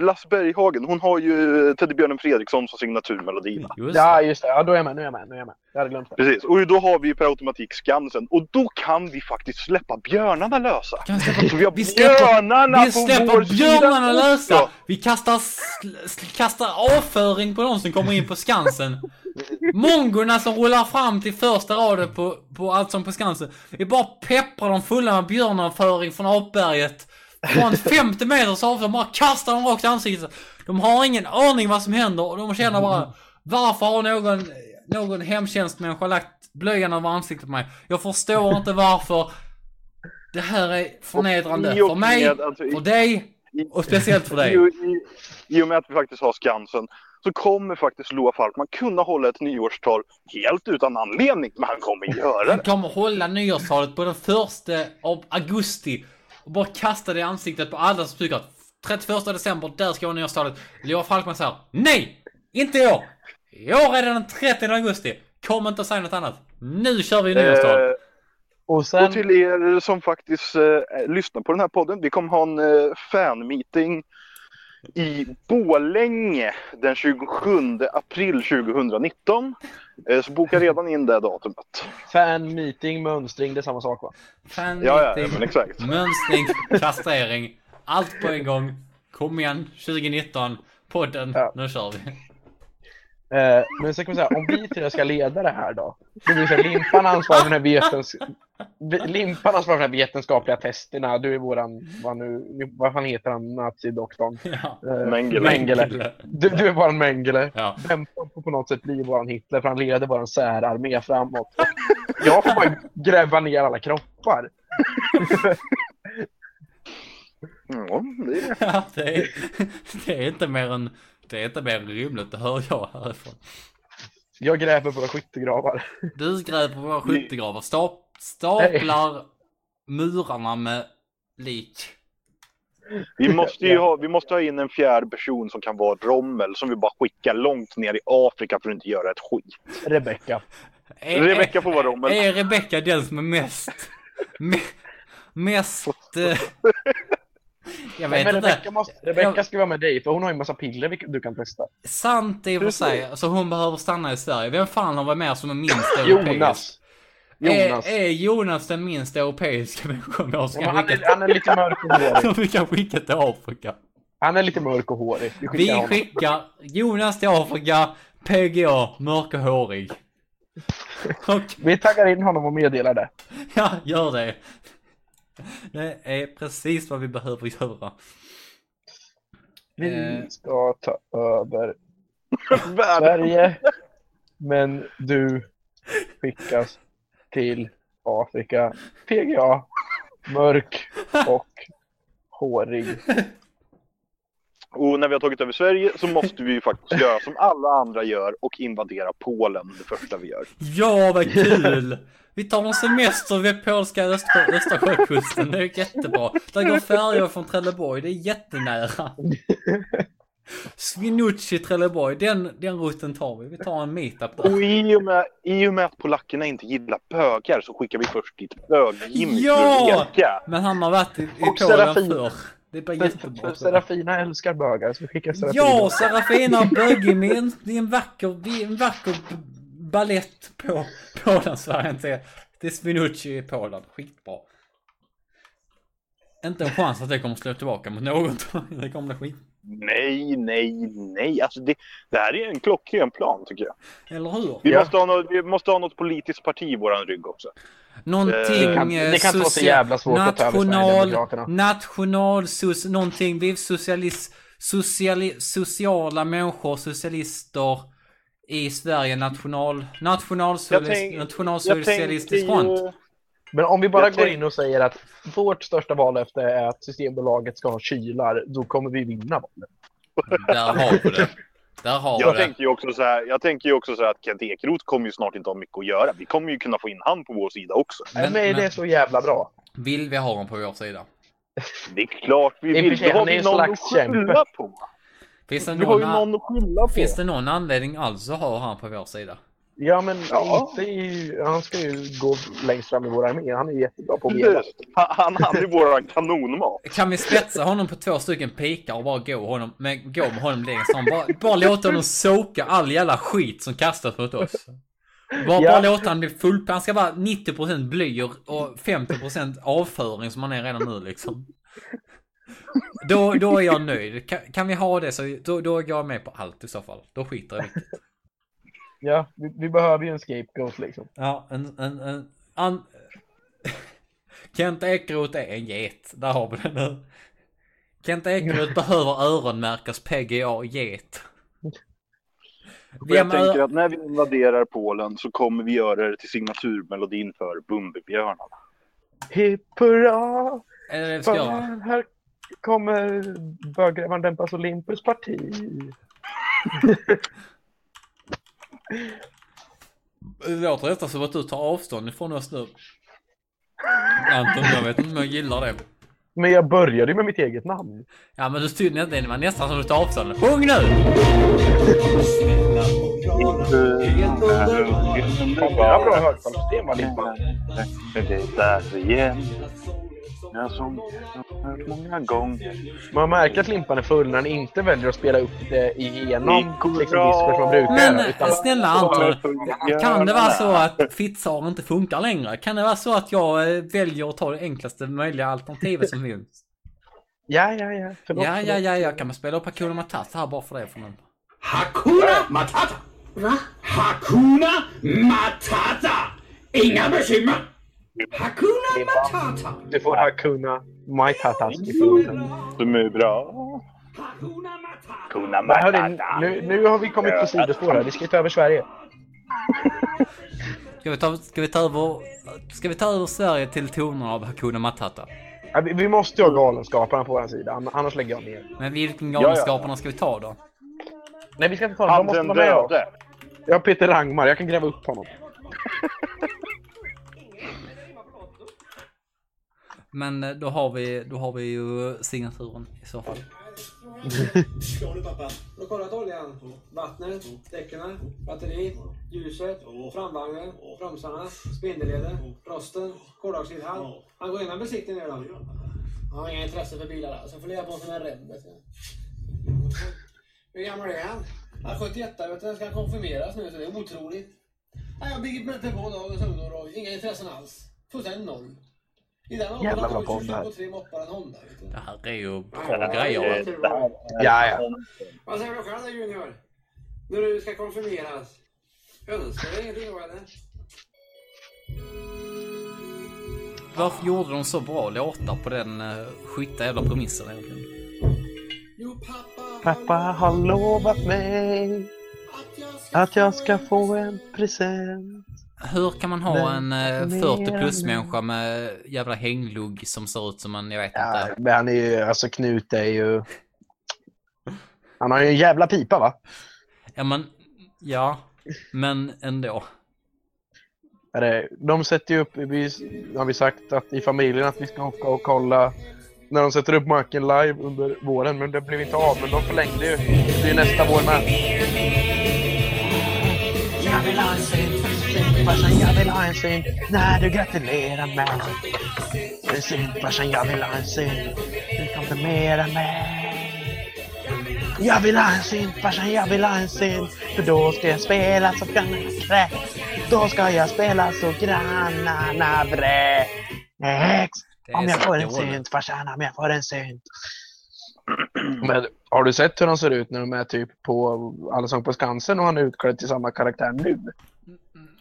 Lasse Berghagen, hon har ju Teddybjörnen Fredriksson som signaturmelodi. va? Just Ja, just det. Ja, då är jag med. Nu är jag med. Nu är jag med. Jag hade glömt det. Precis, och då har vi ju per automatik Skansen. Och då kan vi faktiskt släppa björnarna lösa. Kan vi släppa- Så vi har Vi släpper, björnarna vi på släpper sida björnarna lösa! också. Vi kastar, kastar avföring på de som kommer in på Skansen. Mongorna som rullar fram till första raden på, på allt som på Skansen. Vi bara pepprar dem fulla med björnavföring från apberget. Från 50 meters avstånd bara kastar dem rakt i ansiktet. De har ingen aning vad som händer och de känner bara varför har någon, någon hemtjänstmänniska lagt blöjan över ansiktet på mig? Jag förstår inte varför. Det här är förnedrande för mig, vi- för dig och speciellt för dig. I, och med att vi faktiskt har Skansen så kommer faktiskt Loa Falkman kunna hålla ett nyårstal helt utan anledning. Men han kommer göra Han det. kommer hålla nyårstalet på den första av augusti och bara kasta det i ansiktet på alla som tycker att 31 december, där ska vara nyårstalet. Loa Falkman säger nej! Inte i år! I år är det den 30 augusti. Kom inte och säg något annat. Nu kör vi nyårstal. Eh, Och sen... och till er som faktiskt eh, lyssnar på den här podden. Vi kommer ha en eh, fanmeeting i Bålänge den 27 april 2019. Eh, så boka redan in det datumet. Fan, meeting, mönstring, det är samma sak va? Fan Ja, ja, meeting, men exakt. mönstring, kastrering. Allt på en gång. Kom igen, 2019. Podden, Ja. nu kör vi. Eh, men så kan man säga, om vi tre ska leda det här då. Då blir så här, Limpan ansvarar för den här vetens... Limpan ansvarar för de här vetenskapliga testerna. Du är våran, vad nu, vad fan heter han, nazidoktorn? Ja. Eh, Mengele. Mengele. Du, du är våran Mengele. Ja. Får på något sätt bli våran Hitler för han leder våran särarmé framåt. Jag får bara gräva ner alla kroppar. Ja, det är... Ja, det är, det är inte mer än, det är inte mer än rimligt, det hör jag härifrån. Jag gräver våra skyttegravar. Du gräver våra skyttegravar, stap, staplar murarna med lik. Vi måste ju ha, vi måste ha in en fjärde person som kan vara Rommel som vi bara skickar långt ner i Afrika för att inte göra ett skit. Rebecka. Är, Rebecka får vara Rommel. Är Rebecka den som är mest, me, mest, jag vet Men inte. Rebecka, måste, Rebecka ska vara med dig för hon har ju en massa piller du kan testa. Sant i och för sig, så hon behöver stanna i Sverige. Vem fan har varit med som är minst europeisk? Jonas. Jonas. Är, är Jonas den minst europeiska människan vi har ska men han, skicka är, han är lite mörk och hårig. som vi kan skicka till Afrika? Han är lite mörk och hårig. Vi skickar Vi skickar Jonas till Afrika, PGA, mörk och hårig. Och Vi taggar in honom och meddelar det. ja, gör det. Det är precis vad vi behöver göra. Vi Eh. ska ta över. Sverige. Men du skickas till Afrika. PGA. Mörk och hårig. Och när vi har tagit över Sverige så måste vi ju faktiskt göra som alla andra gör och invadera Polen det första vi gör. Ja, vad kul! Vi tar en semester vid polska Öster, Östersjökusten, det är jättebra. Där går färjor från Trelleborg, det är jättenära. Svinucci Trelleborg, den, den rutten tar vi. Vi tar en meetup där. Och i och, med, i och med att polackerna inte gillar bögar så skickar vi först dit bög-Jimmy Ja! Men han har varit i, i Polen förr. Det blir För, jättebra. Serafina älskar bögar så vi skickar Serafina. Ja, Serafina Böggemin. Det är en vacker, det är en vacker ballett på Polen-Sverige till, till Svinucci i Polen. Skitbra. Inte en chans att det kommer slå tillbaka mot något. Det kommer bli skit. Nej, nej, nej. Alltså det, det här är en klockren plan tycker jag. Eller hur? Vi, Ja. måste, ha något, vi måste ha något politiskt parti i våran rygg också. Någonting... Det kan- eh, det kan inte vara så jävla svårt att ta över national, Sverigedemokraterna. national, soc, någonting. Vi är socialist, sociali, sociala människor, socialister i Sverige. National, national, nationalsocialistisk front. ju- Men om vi bara Jag går in och säger att vårt största vallöfte är att Systembolaget ska ha kylar, då kommer vi vinna valet. Där har vi det. Där har Jag det. tänker ju också så här, jag tänker ju också så här att Kent Ekeroth kommer ju snart inte ha mycket att göra. Vi kommer ju kunna få in han på vår sida också. Men- Men, men är det så jävla bra? Vill vi ha dem på vår sida? Det är klart vi vill. Då har vi någon slags att skylla på. Finns det Vi har ju någon, någon att skylla på. finns det någon anledning alls att ha han på vår sida? Ja, men Ja. inte i, han ska ju gå längst fram i vår armé. Han är jättebra på att. Han, han är våran kanonmat. Kan vi spetsa honom på två stycken pikar och bara gå, honom, med, gå med honom längs honom? Bara, bara låta honom soka all jävla skit som kastas mot oss. Bara, Ja. bara låta han bli full. Han ska vara 90% bly och- och 50% avföring som han är redan nu liksom. Då, då är jag nöjd. Kan, kan vi ha det så då, då går jag med på allt i så fall. Då skiter jag i det. Ja, vi, vi behöver ju en scapegoat liksom. Ja, en, en, en, an... Kent Ekeroth är en get. Där har vi den nu. Kent Ekeroth behöver öronmärkas PGA get. Jag Vem är- tänker att när vi invaderar Polen så kommer vi göra det till signaturmelodin för Bumbibjörnarna. Hipp hurra! Vi ska? Fan, här kommer böggrävaren Dämpas Olympus parti. Det låter nästan som att du tar avstånd ifrån oss nu. Anton, jag vet inte om jag gillar det. Men jag började ju med mitt eget namn. Ja men du stod det var nästan som att du tar avstånd. Sjung nu! Ja, bra högtalssystem var Limpan. Det är där igen. Jag som jag har hört många gånger. Man märker att Limpan är full när han inte väljer att spela upp det igenom liksom, disco som brukar. Men Utan snälla Anton, kan det vara så att Fitzar inte funkar längre? Kan det vara så att jag eh, väljer att ta det enklaste möjliga alternativet som finns? Ja, ja, ja. Förlåt, Ja, ja, ja, jag kan man spela upp Hakuna Matata här bara för det för någon. Hakuna Matata! Va? Hakuna Matata! Inga bekymmer! Hakuna Matata! Du får Hakuna den. De är bra. Hakuna Matata! Men hörni, Matata. nu, nu har vi kommit på sidospår här. Vi ska ta över Sverige. Ska vi ta, ska vi ta över, ska vi ta över Sverige till tonerna av Hakuna Matata? Ja, vi, vi måste ju ha Galenskaparna på vår sida, ann- annars lägger jag ner. Men vilken ja. galenskaparna ska vi ta då? Nej, vi ska inte ta dem. De måste vara med oss. Jag har Peter Rangmar, jag kan gräva upp honom. Men eh, då har vi, då har vi ju signaturen i så fall. Skål pappa. Du kollat oljan, vattnet, däcken, batteriet, ljuset, framvagnen, bromsarna, spindelleden, rosten, koldioxidhalt. Han går igenom besiktningen nu. Han har inga intresse för bilar alls. Han får leva på sina en Hur gammal är han? Han är 71 vet du. Ska konfirmeras nu så det är otroligt. Jag bygger mig på dagens ungdom inga intressen alls. Fullständigt noll. I den åldern Jävla bra podd det här. 22 på tre moppar en Honda. Vet du. Det här är ju bra grejer. Ja, ja. Vad säger du själv då Junior? När du ska konfirmeras? Önskar du ingenting då eller? Varför gjorde de så bra låtar på den uh, skita jävla premissen egentligen? Jo pappa, Pappa har lovat mig att jag ska få en present. Hur kan man ha Men- en uh, mer 40 plus än- människa med jävla hänglugg som ser ut som en, jag vet Ja, inte. men han är ju, alltså Knut är ju... Han har ju en jävla pipa va? Ja men, ja, men ändå. Är det, de sätter ju upp, vi, har vi sagt att i familjen att vi ska åka och kolla när de sätter upp marken live under våren, men det blev inte av. Men de förlängde ju. Det blir nästa vår med. Farsan, jag vill ha en synt när du gratulerar mig. En synt farsan, jag vill ha en synt, du konfirmerar mig. Jag vill ha en synt farsan, jag vill ha en synt för då ska jag spela så grannarna Då ska jag spela så grannarna vräks. Om jag får en synt farsan, om jag får en synt. Men har du sett hur han ser ut när de är typ på Allsång på Skansen och han är utklädd till samma karaktär nu?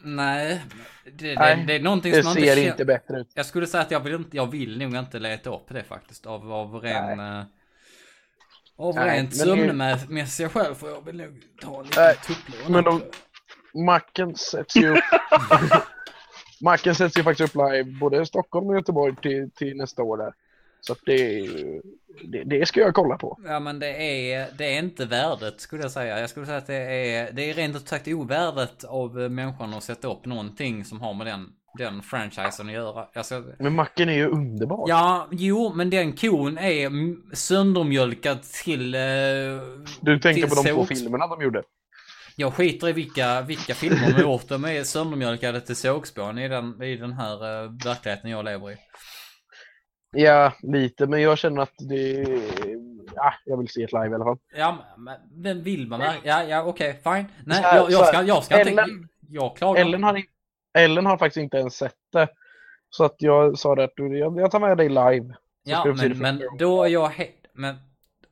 Nej, det, det, Nej, det är någonting Det som man ser inte inte, känner. bättre ut. Jag skulle säga att jag vill, inte, jag vill nog inte leta upp det faktiskt av, av ren... eh, Av Nej, rent det- sömnmässiga skäl får jag väl nog ta en Nej, liten tupplur. Men de, macken sätts ju upp. macken sätts ju faktiskt upp live både i Stockholm och Göteborg till, till nästa år där. Så att det, det, det ska jag kolla på. Ja men det är, det är inte värdet skulle jag säga. Jag skulle säga att det är, det är rent ut sagt ovärdet av eh, människan att sätta upp någonting som har med den, den franchisen att göra. Alltså, Men macken är ju underbar. ja, jo, men den kon är söndermjölkad till... Eh, du tänkte till på de två filmerna de gjorde. Jag skiter i vilka, vilka filmer de har gjort. De är söndermjölkade till sågspån i den, i den här uh, verkligheten jag lever i. Ja, lite, men jag känner att det... Ja, jag vill se ett live i alla fall. Ja, men vill man? Ja, ja okej, fine. Nej, här- jag, jag ska, jag ska inte... Ellen- Jag klagar. Ellen har, Ellen har faktiskt inte ens sett det. Så att jag sa det att du- jag, jag tar med dig live. Ja, men, men då är jag helt... Men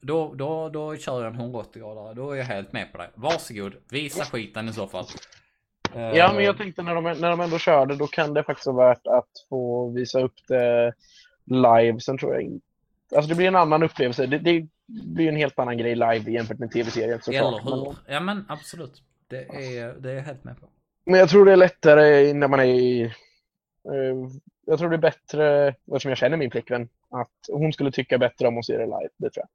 då, då, då kör jag en 180 grader. Då är jag helt med på det. Varsågod, visa skiten i så fall. Eh, Ja, men jag tänkte när de, när de ändå körde, då kan det faktiskt vara värt att få visa upp det live. Sen tror jag inte... Alltså det blir en annan upplevelse. Det, det blir en helt annan grej live jämfört med tv-serien såklart. Eller hur? Ja, men absolut. Det är, det är jag helt med på. men jag tror det är lättare när man är i... eh, jag tror det är bättre, eftersom jag känner min flickvän, att hon skulle tycka bättre om att se det live. Det tror jag.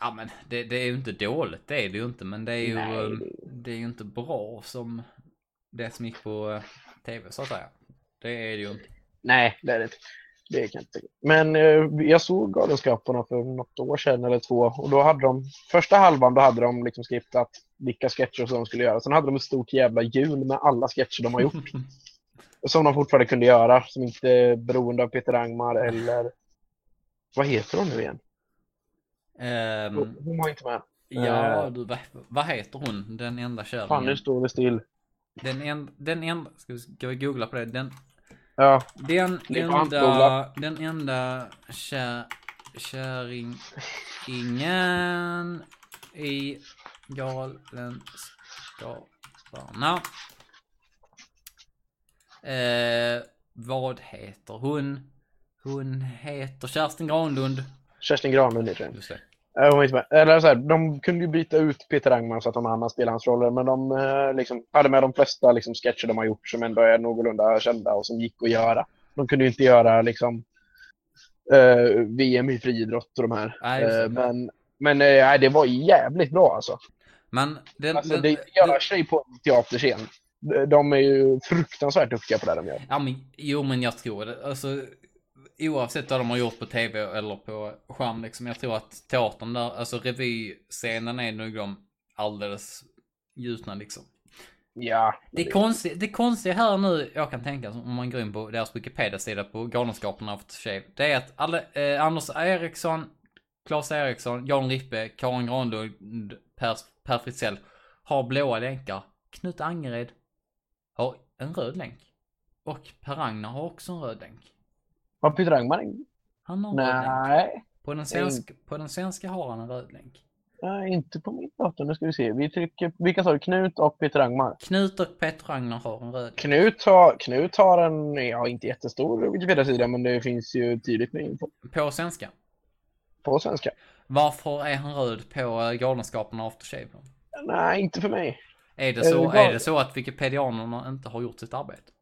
Ja, men det, det är ju inte dåligt. Det är det ju inte. Men det är ju, Nej, eh, det- det är ju inte bra som det som gick på eh, tv så att säga. Det är det ju inte. Nej, det är det inte. Det kan inte. Men eh, jag såg Galenskaparna för något år sedan eller två och då hade de, första halvan då hade de liksom skriptat vilka sketcher som de skulle göra. Sen hade de ett stort jävla hjul med alla sketcher de har gjort. som de fortfarande kunde göra, som inte är beroende av Peter Angmar eller vad heter hon nu igen? Ehm, Hon var inte med. ja, Eh. du, vad, vad heter hon? Den enda kärringen. Fan, nu står det still. Den, en, den enda, ska vi, ska vi googla på det? Den, Ja, den enda, den enda kär, kärringen i Galenskaparna. Eh, vad heter hon? Hon heter Kerstin Granlund. Kerstin Granlund heter den. Eh, hon inte med. Eller så här, de kunde ju byta ut Peter Angmar så att någon annan spelade hans roller, men de eh, liksom, hade med de flesta liksom, sketcher de har gjort som ändå är någorlunda kända och som gick att göra. De kunde ju inte göra liksom, eh, VM i friidrott och de här. Nej. Eh, men men eh, det var jävligt bra alltså. Men den, alltså den, det gör sig på en teaterscen. De- De är ju fruktansvärt duktiga på det de gör. Ja men, jo men jag tror det. Alltså, oavsett vad de har gjort på tv eller på skärm liksom. Jag tror att teatern där, alltså revyscenen är nog de alldeles gjutna liksom. Ja. Det, är konstigt, det konstiga här nu, jag kan tänka om man går in på deras Wikipedia-sida på Galenskaparna After Shave. Det är att alla, eh, Anders Eriksson, Claes Eriksson, Jan Rippe, Karin Granlund, Per, per Fritzell har blåa länkar. Knut Angered har en röd länk. Och Per Ragnar har också en röd länk. Har Peter Angmar en? Han har en. Nej. På den, svenska, på den svenska har han en röd länk. Nej, inte på min dator. Nu ska vi se. Vi trycker, vilka sa du? Knut och Peter Angmar. Knut och Peter Ragnar har en röd. Knut har, Knut har en, ja inte jättestor Wikipedia-sida, men det finns ju tydligt med info På svenska. på svenska. Varför är han röd på eh, Galenskaparna After Shave? då? Nej, inte för mig. Är det, Är så, det bara- är det så att Wikipedianerna inte har gjort sitt arbete?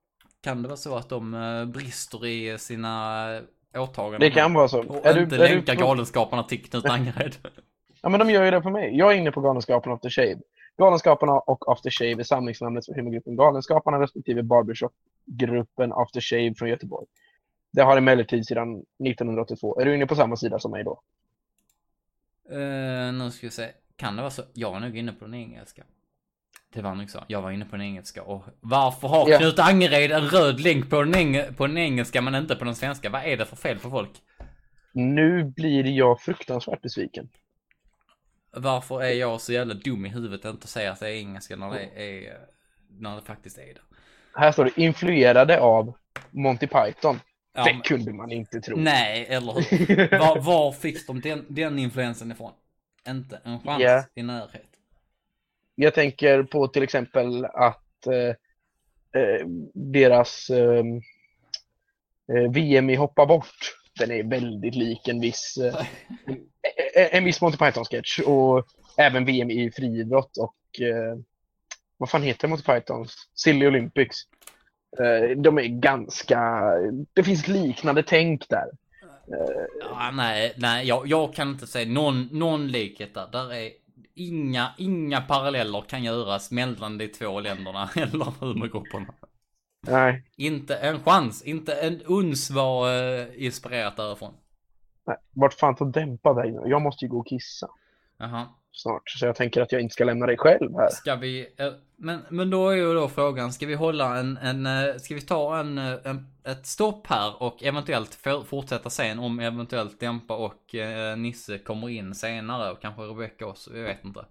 Kan det vara så att de eh, brister i sina åtaganden? Det kan vara så. Och Är du- inte är du- länka Galenskaparna till Knut Angered? Ja, men de gör ju det på mig. Jag är inne på Galenskaparna After Shave. Galenskaparna och After Shave är samlingsnamnet för humorgruppen Galenskaparna respektive Barbershop-gruppen After Shave från Göteborg. Det har emellertid sedan 1982. Är du inne på samma sida som mig då? Eh, nu ska vi se. Kan det vara så? Jag var nog inne på den engelska. Det var nog så. Jag var inne på den engelska. Och varför har Ja. Knut Angered en röd länk på den, eng- på den engelska men inte på den svenska? Vad är det för fel på folk? Nu blir jag fruktansvärt besviken. Varför är jag så jävla dum i huvudet att inte säga att det är engelska när det är när det faktiskt är det? Här står det influerade av Monty Python. Ja, det men- kunde man inte tro. Nej, eller hur? Var, var fick de den, den influensen ifrån? Inte en chans Ja. i närhet. Jag tänker på till exempel att eh, eh, deras eh, eh, VM i hoppa bort, den är väldigt lik en viss, eh, en, en viss Monty Python-sketch och även VM i friidrott och eh, vad fan heter Monty Pythons? Silly Olympics. De är ganska, det finns liknande tänk där. Ja, nej, nej, jag, jag kan inte säga någon, någon likhet där. Där är inga, inga paralleller kan göras mellan de två länderna eller humorgrupperna. Nej, Inte en chans, inte en uns var eh, inspirerat därifrån. nej. vart fan ta dämpa dig nu? Jag måste ju gå och kissa. Jaha. Snart. Så jag tänker att jag inte ska lämna dig själv här. Ska vi, eh, men, men då är ju då frågan, ska vi hålla en, en eh, ska vi ta en, eh, en, ett stopp här och eventuellt for, fortsätta sen om eventuellt Dämpa och eh, Nisse kommer in senare och kanske Rebecca också, jag vet inte.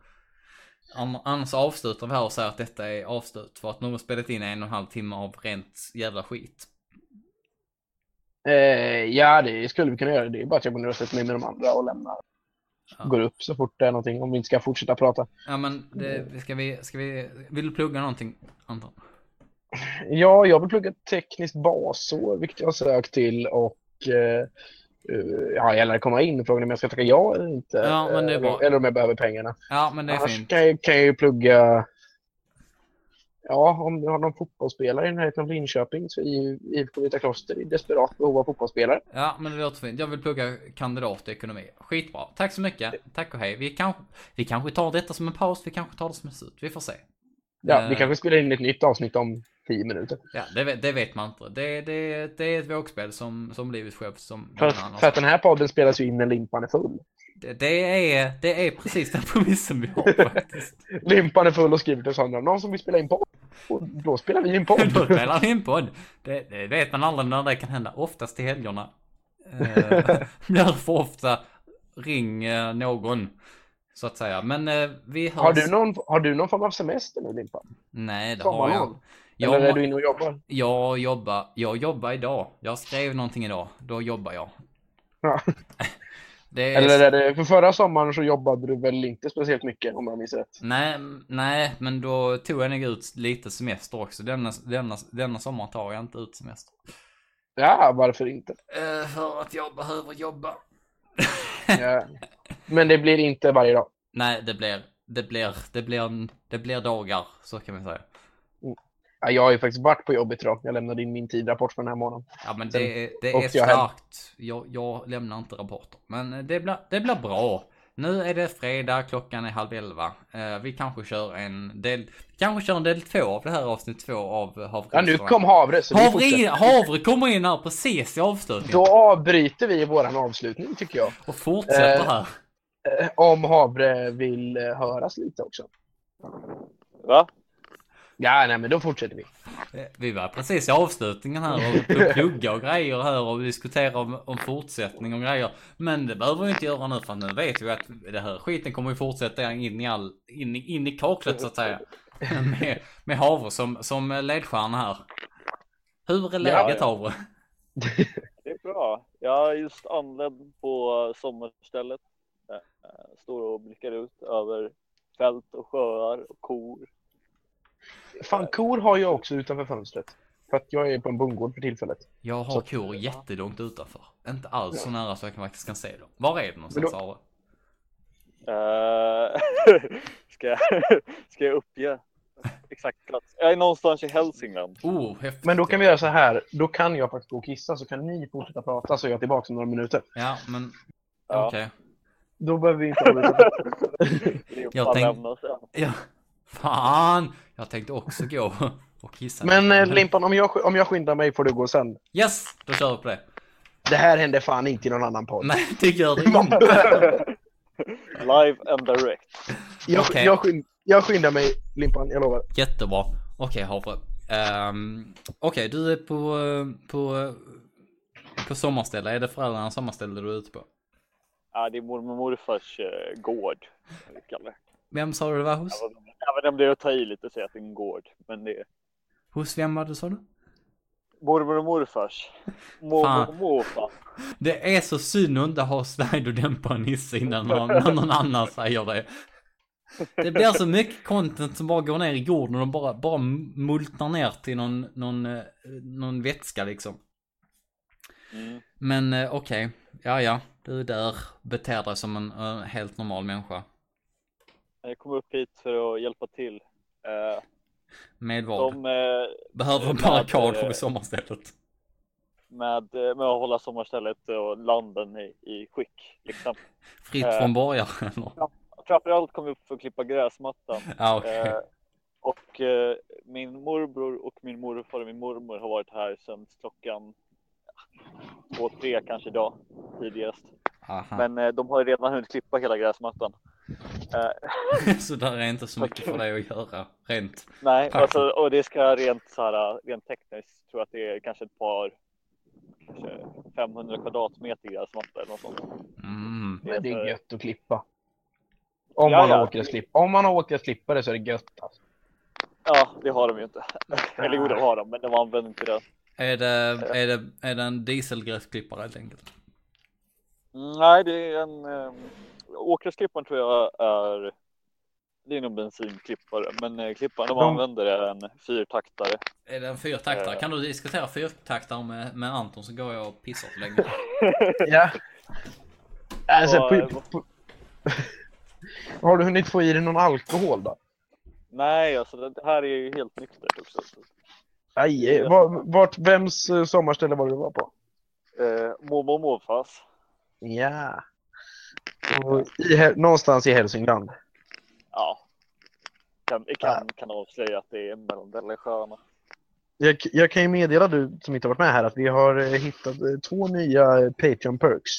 An- Annars avslutar vi här och säger att detta är avslut för att nu har vi spelat in en och en halv timme av rent jävla skit. Eh, ja, det skulle vi kunna göra. Det är bara att jag går ner och sätter mig med de andra och lämnar. Ja. Går upp så fort det är någonting om vi inte ska fortsätta prata. Ja men det, ska vi, ska vi, vill du plugga någonting Anton? Ja, jag vill plugga tekniskt basår, vilket jag har sökt till och eh, eh, ja, jag lär komma in. Frågan är om jag ska tacka ja eller inte. Ja, bra. Eller om jag behöver pengarna. Ja men det är Annars fint. kan jag, kan jag ju plugga... Ja, om du har någon fotbollsspelare i närheten av Linköping så är ju IFK Vita Kloster i desperat behov av fotbollsspelare. Ja, men det låter fint. Jag vill plugga kandidat i ekonomi. Skitbra. Tack så mycket. Tack och hej. Vi kanske, vi kanske tar detta som en paus, vi kanske tar det som en slut. Vi får se. Ja, Eh. vi kanske spelar in ett nytt avsnitt om tio minuter. Ja, det, vet- det vet man inte. Det, det, det är ett vågspel som, som livet självt som... För, för att den här podden spelas ju in när limpan är full. Det, det, är, det är precis den premissen vi har faktiskt. Limpan är full och skriver till Sandra, någon som vill spela in podd? Då spelar vi in podd. Då spelar vi in podd. Det, det vet man aldrig när det kan hända. Oftast till helgerna. Eh, blir för ofta ring eh, någon. Så att säga. Men eh, vi hörs. Har du, någon, har du någon form av semester nu Limpan? Nej, det har jag. Sommarlov? Jag, Eller är du inne och jobbar? jag jobbar, jag jobbar idag. Jag skrev någonting idag. Då jobbar jag. Ja. Är... Eller är det, för förra sommaren så jobbade du väl inte speciellt mycket om jag minns rätt? Nej, nej, men då tog jag nog ut lite semester också. Denna, denna, denna sommar tar jag inte ut semester. Ja, varför inte? Eh, för att jag behöver jobba. Ja. Men det blir inte varje dag. Nej, det blir, det blir, det blir, det blir dagar, så kan vi säga. Ja, jag har ju faktiskt varit på jobbet idag. Jag lämnade in min tidrapport för den här månaden. Ja, men Sen det, är- det är starkt. Jag, jag lämnar inte rapporter. Men det blir, det blir bra. Nu är det fredag, klockan är halv elva. Eh, vi kanske kör en del, vi kanske kör en del två av det här avsnitt två av Havre. Ja, nu kom Havre. Så Havre. Havre kommer in här precis i avslutningen. Då avbryter vi våran avslutning tycker jag. Och fortsätter Eh, här. Eh, Om Havre vill eh, höras lite också. Va? Ja, nej men då fortsätter vi. Eh, Vi var precis i avslutningen här och pl- plugga och grejer här och diskutera om, om fortsättning och grejer. Men det behöver vi inte göra nu för nu vet vi att det här skiten kommer ju fortsätta in i all, in, i- in i kaklet så att säga. Med, med Havre som, som ledstjärna här. Hur är läget ja. Havre? Det är bra. Jag är just anländ på sommarstället. Eh, Står och blickar ut över fält och sjöar och kor. Fan, kor har jag också utanför fönstret. För att jag är på en bondgård för tillfället. Jag har kor jättelångt utanför. Inte alls så nära så jag kan- faktiskt kan se dem. Var är de någonstans Havre? Eh, ska, jag, ska jag uppge exakt plats? Jag är någonstans i Hälsingland. Oh, häftigt. Men då kan vi göra så här. Då kan jag faktiskt gå och kissa så kan ni fortsätta prata så är jag tillbaka om några minuter. Ja, men Ja. okej. Då behöver vi inte avbryta. Det Jag bara tänk- lämna sen. Ja. Fan! Jag tänkte också gå och kissa. Men eh, Limpan, om jag, om jag skyndar mig får du gå sen. Yes! Då kör vi på det. Det här händer fan inte i någon annan podd. Nej, det gör det inte. Live and direct. Jag, Okej. jag, skynd, jag skyndar mig, Limpan, jag lovar. Jättebra. Okej, Havre. Ehm, Okej, du är på, på, på sommarställe. Är det föräldrarnas sommarställe du är ute på? Ja, det är mormor och morfars eh, gård. Vem sa du det var hos? Även Även om det är att ta i lite att säga att det är en gård. Men det Hos vem var det sa du? mormor och morfars. Mormor och morfar. Det är så synd att inte ha slide och dämpa Nisse innan någon, när någon annan säger det. Det blir så mycket content som bara går ner i jorden och bara, bara multnar ner till någon, någon, eh, någon vätska liksom. Mm. Men eh, okej, ja ja, du är där, beter dig som en eh, helt normal människa. Jag kom upp hit för att hjälpa till. Eh, Med vad? de, eh, Behöver en barrikad eh, på sommarstället. med, eh, med att hålla sommarstället och landen i, i skick. Liksom. Fritt eh, från borgar eller? Framförallt kom jag upp för att klippa gräsmattan. Okej. Eh, och eh, min morbror och min morfar och min mormor har varit här sedan klockan två, tre kanske idag tidigast. Aha. Men eh, de har redan hunnit klippa hela gräsmattan. Eh, Så där är inte så mycket för dig att göra rent. nej, alltså, och det ska rent så här, rent tekniskt tror jag att det är kanske ett par, kanske 500 kvadratmeter gräsmatta eller något sånt. Mm. Men det är för- gött att klippa. Om Ja, man ja. har åkgräsklipp. Om man har åkgräsklippare så är det gött alltså. Ja, det har de ju inte. Eller jo, det har de, men de använder inte det. Är det, är det, är det en dieselgräsklippare helt enkelt? Mm, Nej, det är en åkgräsklipparen tror jag är det är nog bensinklippare, men eh, klipparen de, De- använder är en fyrtaktare. Är det en fyrtaktare? Eh. Kan du diskutera fyrtaktare med, med Anton så går jag och pissar så länge. Ja. Alltså, Och, på, eh, på, har du hunnit få i dig någon alkohol då? Nej, alltså det här är ju helt nyktert också. Eh, var, vart, vems sommarställe var det du var på? Eh, mormor och morfars. Ja. I, någonstans i Hälsingland. Ja. Kan, kan, kan avslöja att det är mellan Dellesjöarna. Jag, jag kan ju meddela du som inte har varit med här att vi har eh, hittat eh, två nya eh, Patreon perks.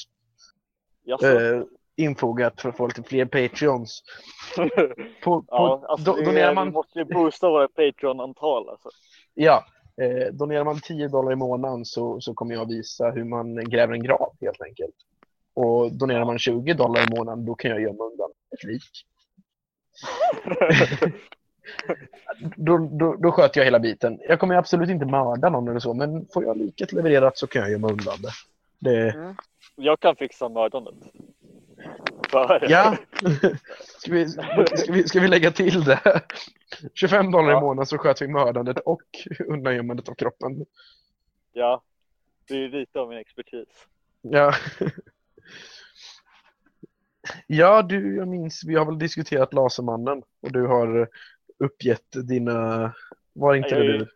Jaså? Eh, infogat för att få lite fler Patreons. På, på, ja, alltså do, donerar vi man, måste ju boosta våra Patreon-antal alltså. ja, eh, donerar man 10 dollar i månaden så, så kommer jag visa hur man gräver en grav helt enkelt. Och donerar man 20 dollar i månaden då kan jag gömma undan ett lik. då, då, då sköter jag hela biten. Jag kommer absolut inte mörda någon eller så, men får jag liket levererat så kan jag gömma undan det. det Jag kan fixa mördandet. För... ja, ska vi, ska, vi, ska vi lägga till det? 25 dollar i Ja. månaden så sköter vi mördandet och undangömmandet av kroppen. Ja, det är lite av min expertis. Ja. Ja, du, jag minns, vi har väl diskuterat Lasermannen och du har uppgett dina, var inte det du?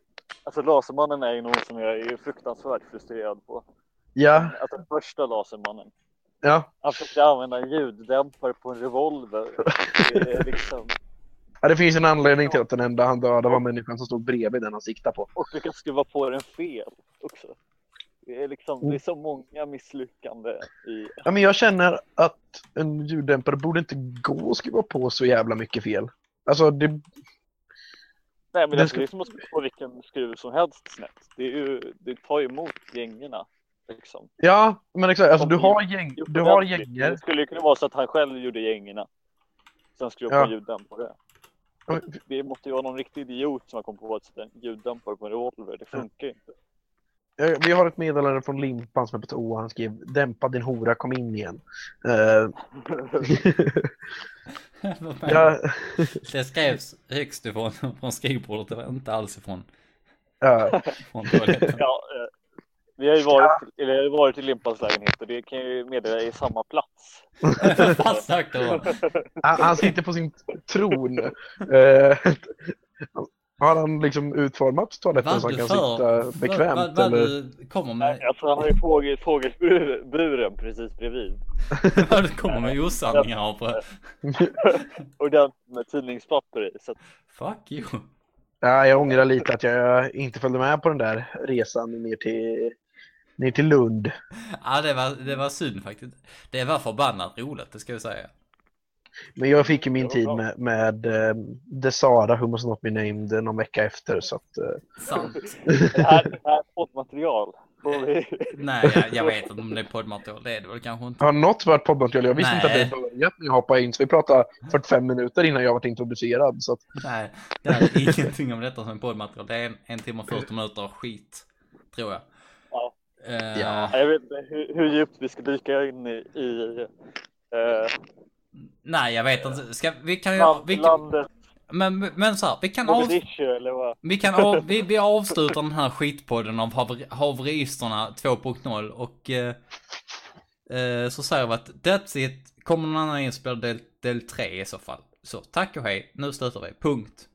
Alltså Lasermannen är ju något som jag är fruktansvärt frustrerad på. Ja, Alltså första Lasermannen. ja. Han försökte använda en ljuddämpare på en revolver. Det liksom... ja, det finns en anledning till att den enda han dödade var människan som stod bredvid den han siktade på. Och lyckas skruva på den fel också. Det är liksom, det är så många misslyckanden i... Ja, men jag känner att en ljuddämpare borde inte gå att skruva på så jävla mycket fel. Alltså, det, Nej men Den alltså, ska- det är som att skruva på vilken skruv som helst snett. Det, är ju, det tar ju emot gängorna. Liksom. ja, men exakt. Alltså, du har, gäng, du har gängor. Det skulle ju kunna vara så att han själv gjorde gängorna. Sen skruvade Ja. på ljuddämpare. Det måste ju vara någon riktig idiot som har kommit på att sätta en ljuddämpare på en revolver. Det funkar ju inte. Eh, Vi har ett meddelande från Limpan som är på toa. Han skrev dämpa din hora, kom in igen. Eh, ja, Det skrevs högst ifrån från skrivbordet, det var inte alls ifrån, ja. från toaletten. ja, eh, vi har ju varit, eller jag har ju varit i Limpans lägenhet och det kan jag ju meddela är samma plats. Sagt han, han sitter på sin tron. Har han liksom utformat toaletten så han kan för, sitta bekvämt? vad, vad du kommer med, Alltså han har ju fågel, fågelburen precis bredvid. vad du kommer med osanningar av. på- Och den med tidningspapper i. Så att, Fuck you. Ja, jag ångrar lite att jag inte följde med på den där resan ner till, ner till Lund. Ja det var, det var synd faktiskt. Det var förbannat roligt, det ska jag säga. Men jag fick ju min tid bra. med, med eh, Desara, Who Must Not Be Named, någon vecka efter. Så att, eh, Sant. det här, det här är poddmaterial. Nej, jag, jag vet inte om det är poddmaterial. Det är det väl kanske inte. har något varit poddmaterial? Jag visste inte Nej. att det börjat när jag hoppade in. Så vi pratade 45 minuter innan jag varit introducerad. Så att, Nej, det är ingenting om detta som är poddmaterial. Det är en, en timme och 40 minuter av skit. Tror jag. Ja. Ja. Jag vet inte hur, hur djupt vi ska dyka in i, i eh, Nej, jag vet inte. Ska, vi kan ju... land, Vi landet men, men så här, vi kan av, vi kan av, vi, vi avslutar den här skitpodden av haver, haveristerna 2.0 och eh, eh, så säger vi att that's it. Kommer någon annan inspelad del, del 3 i så fall. Så tack och hej. Nu slutar vi. Punkt.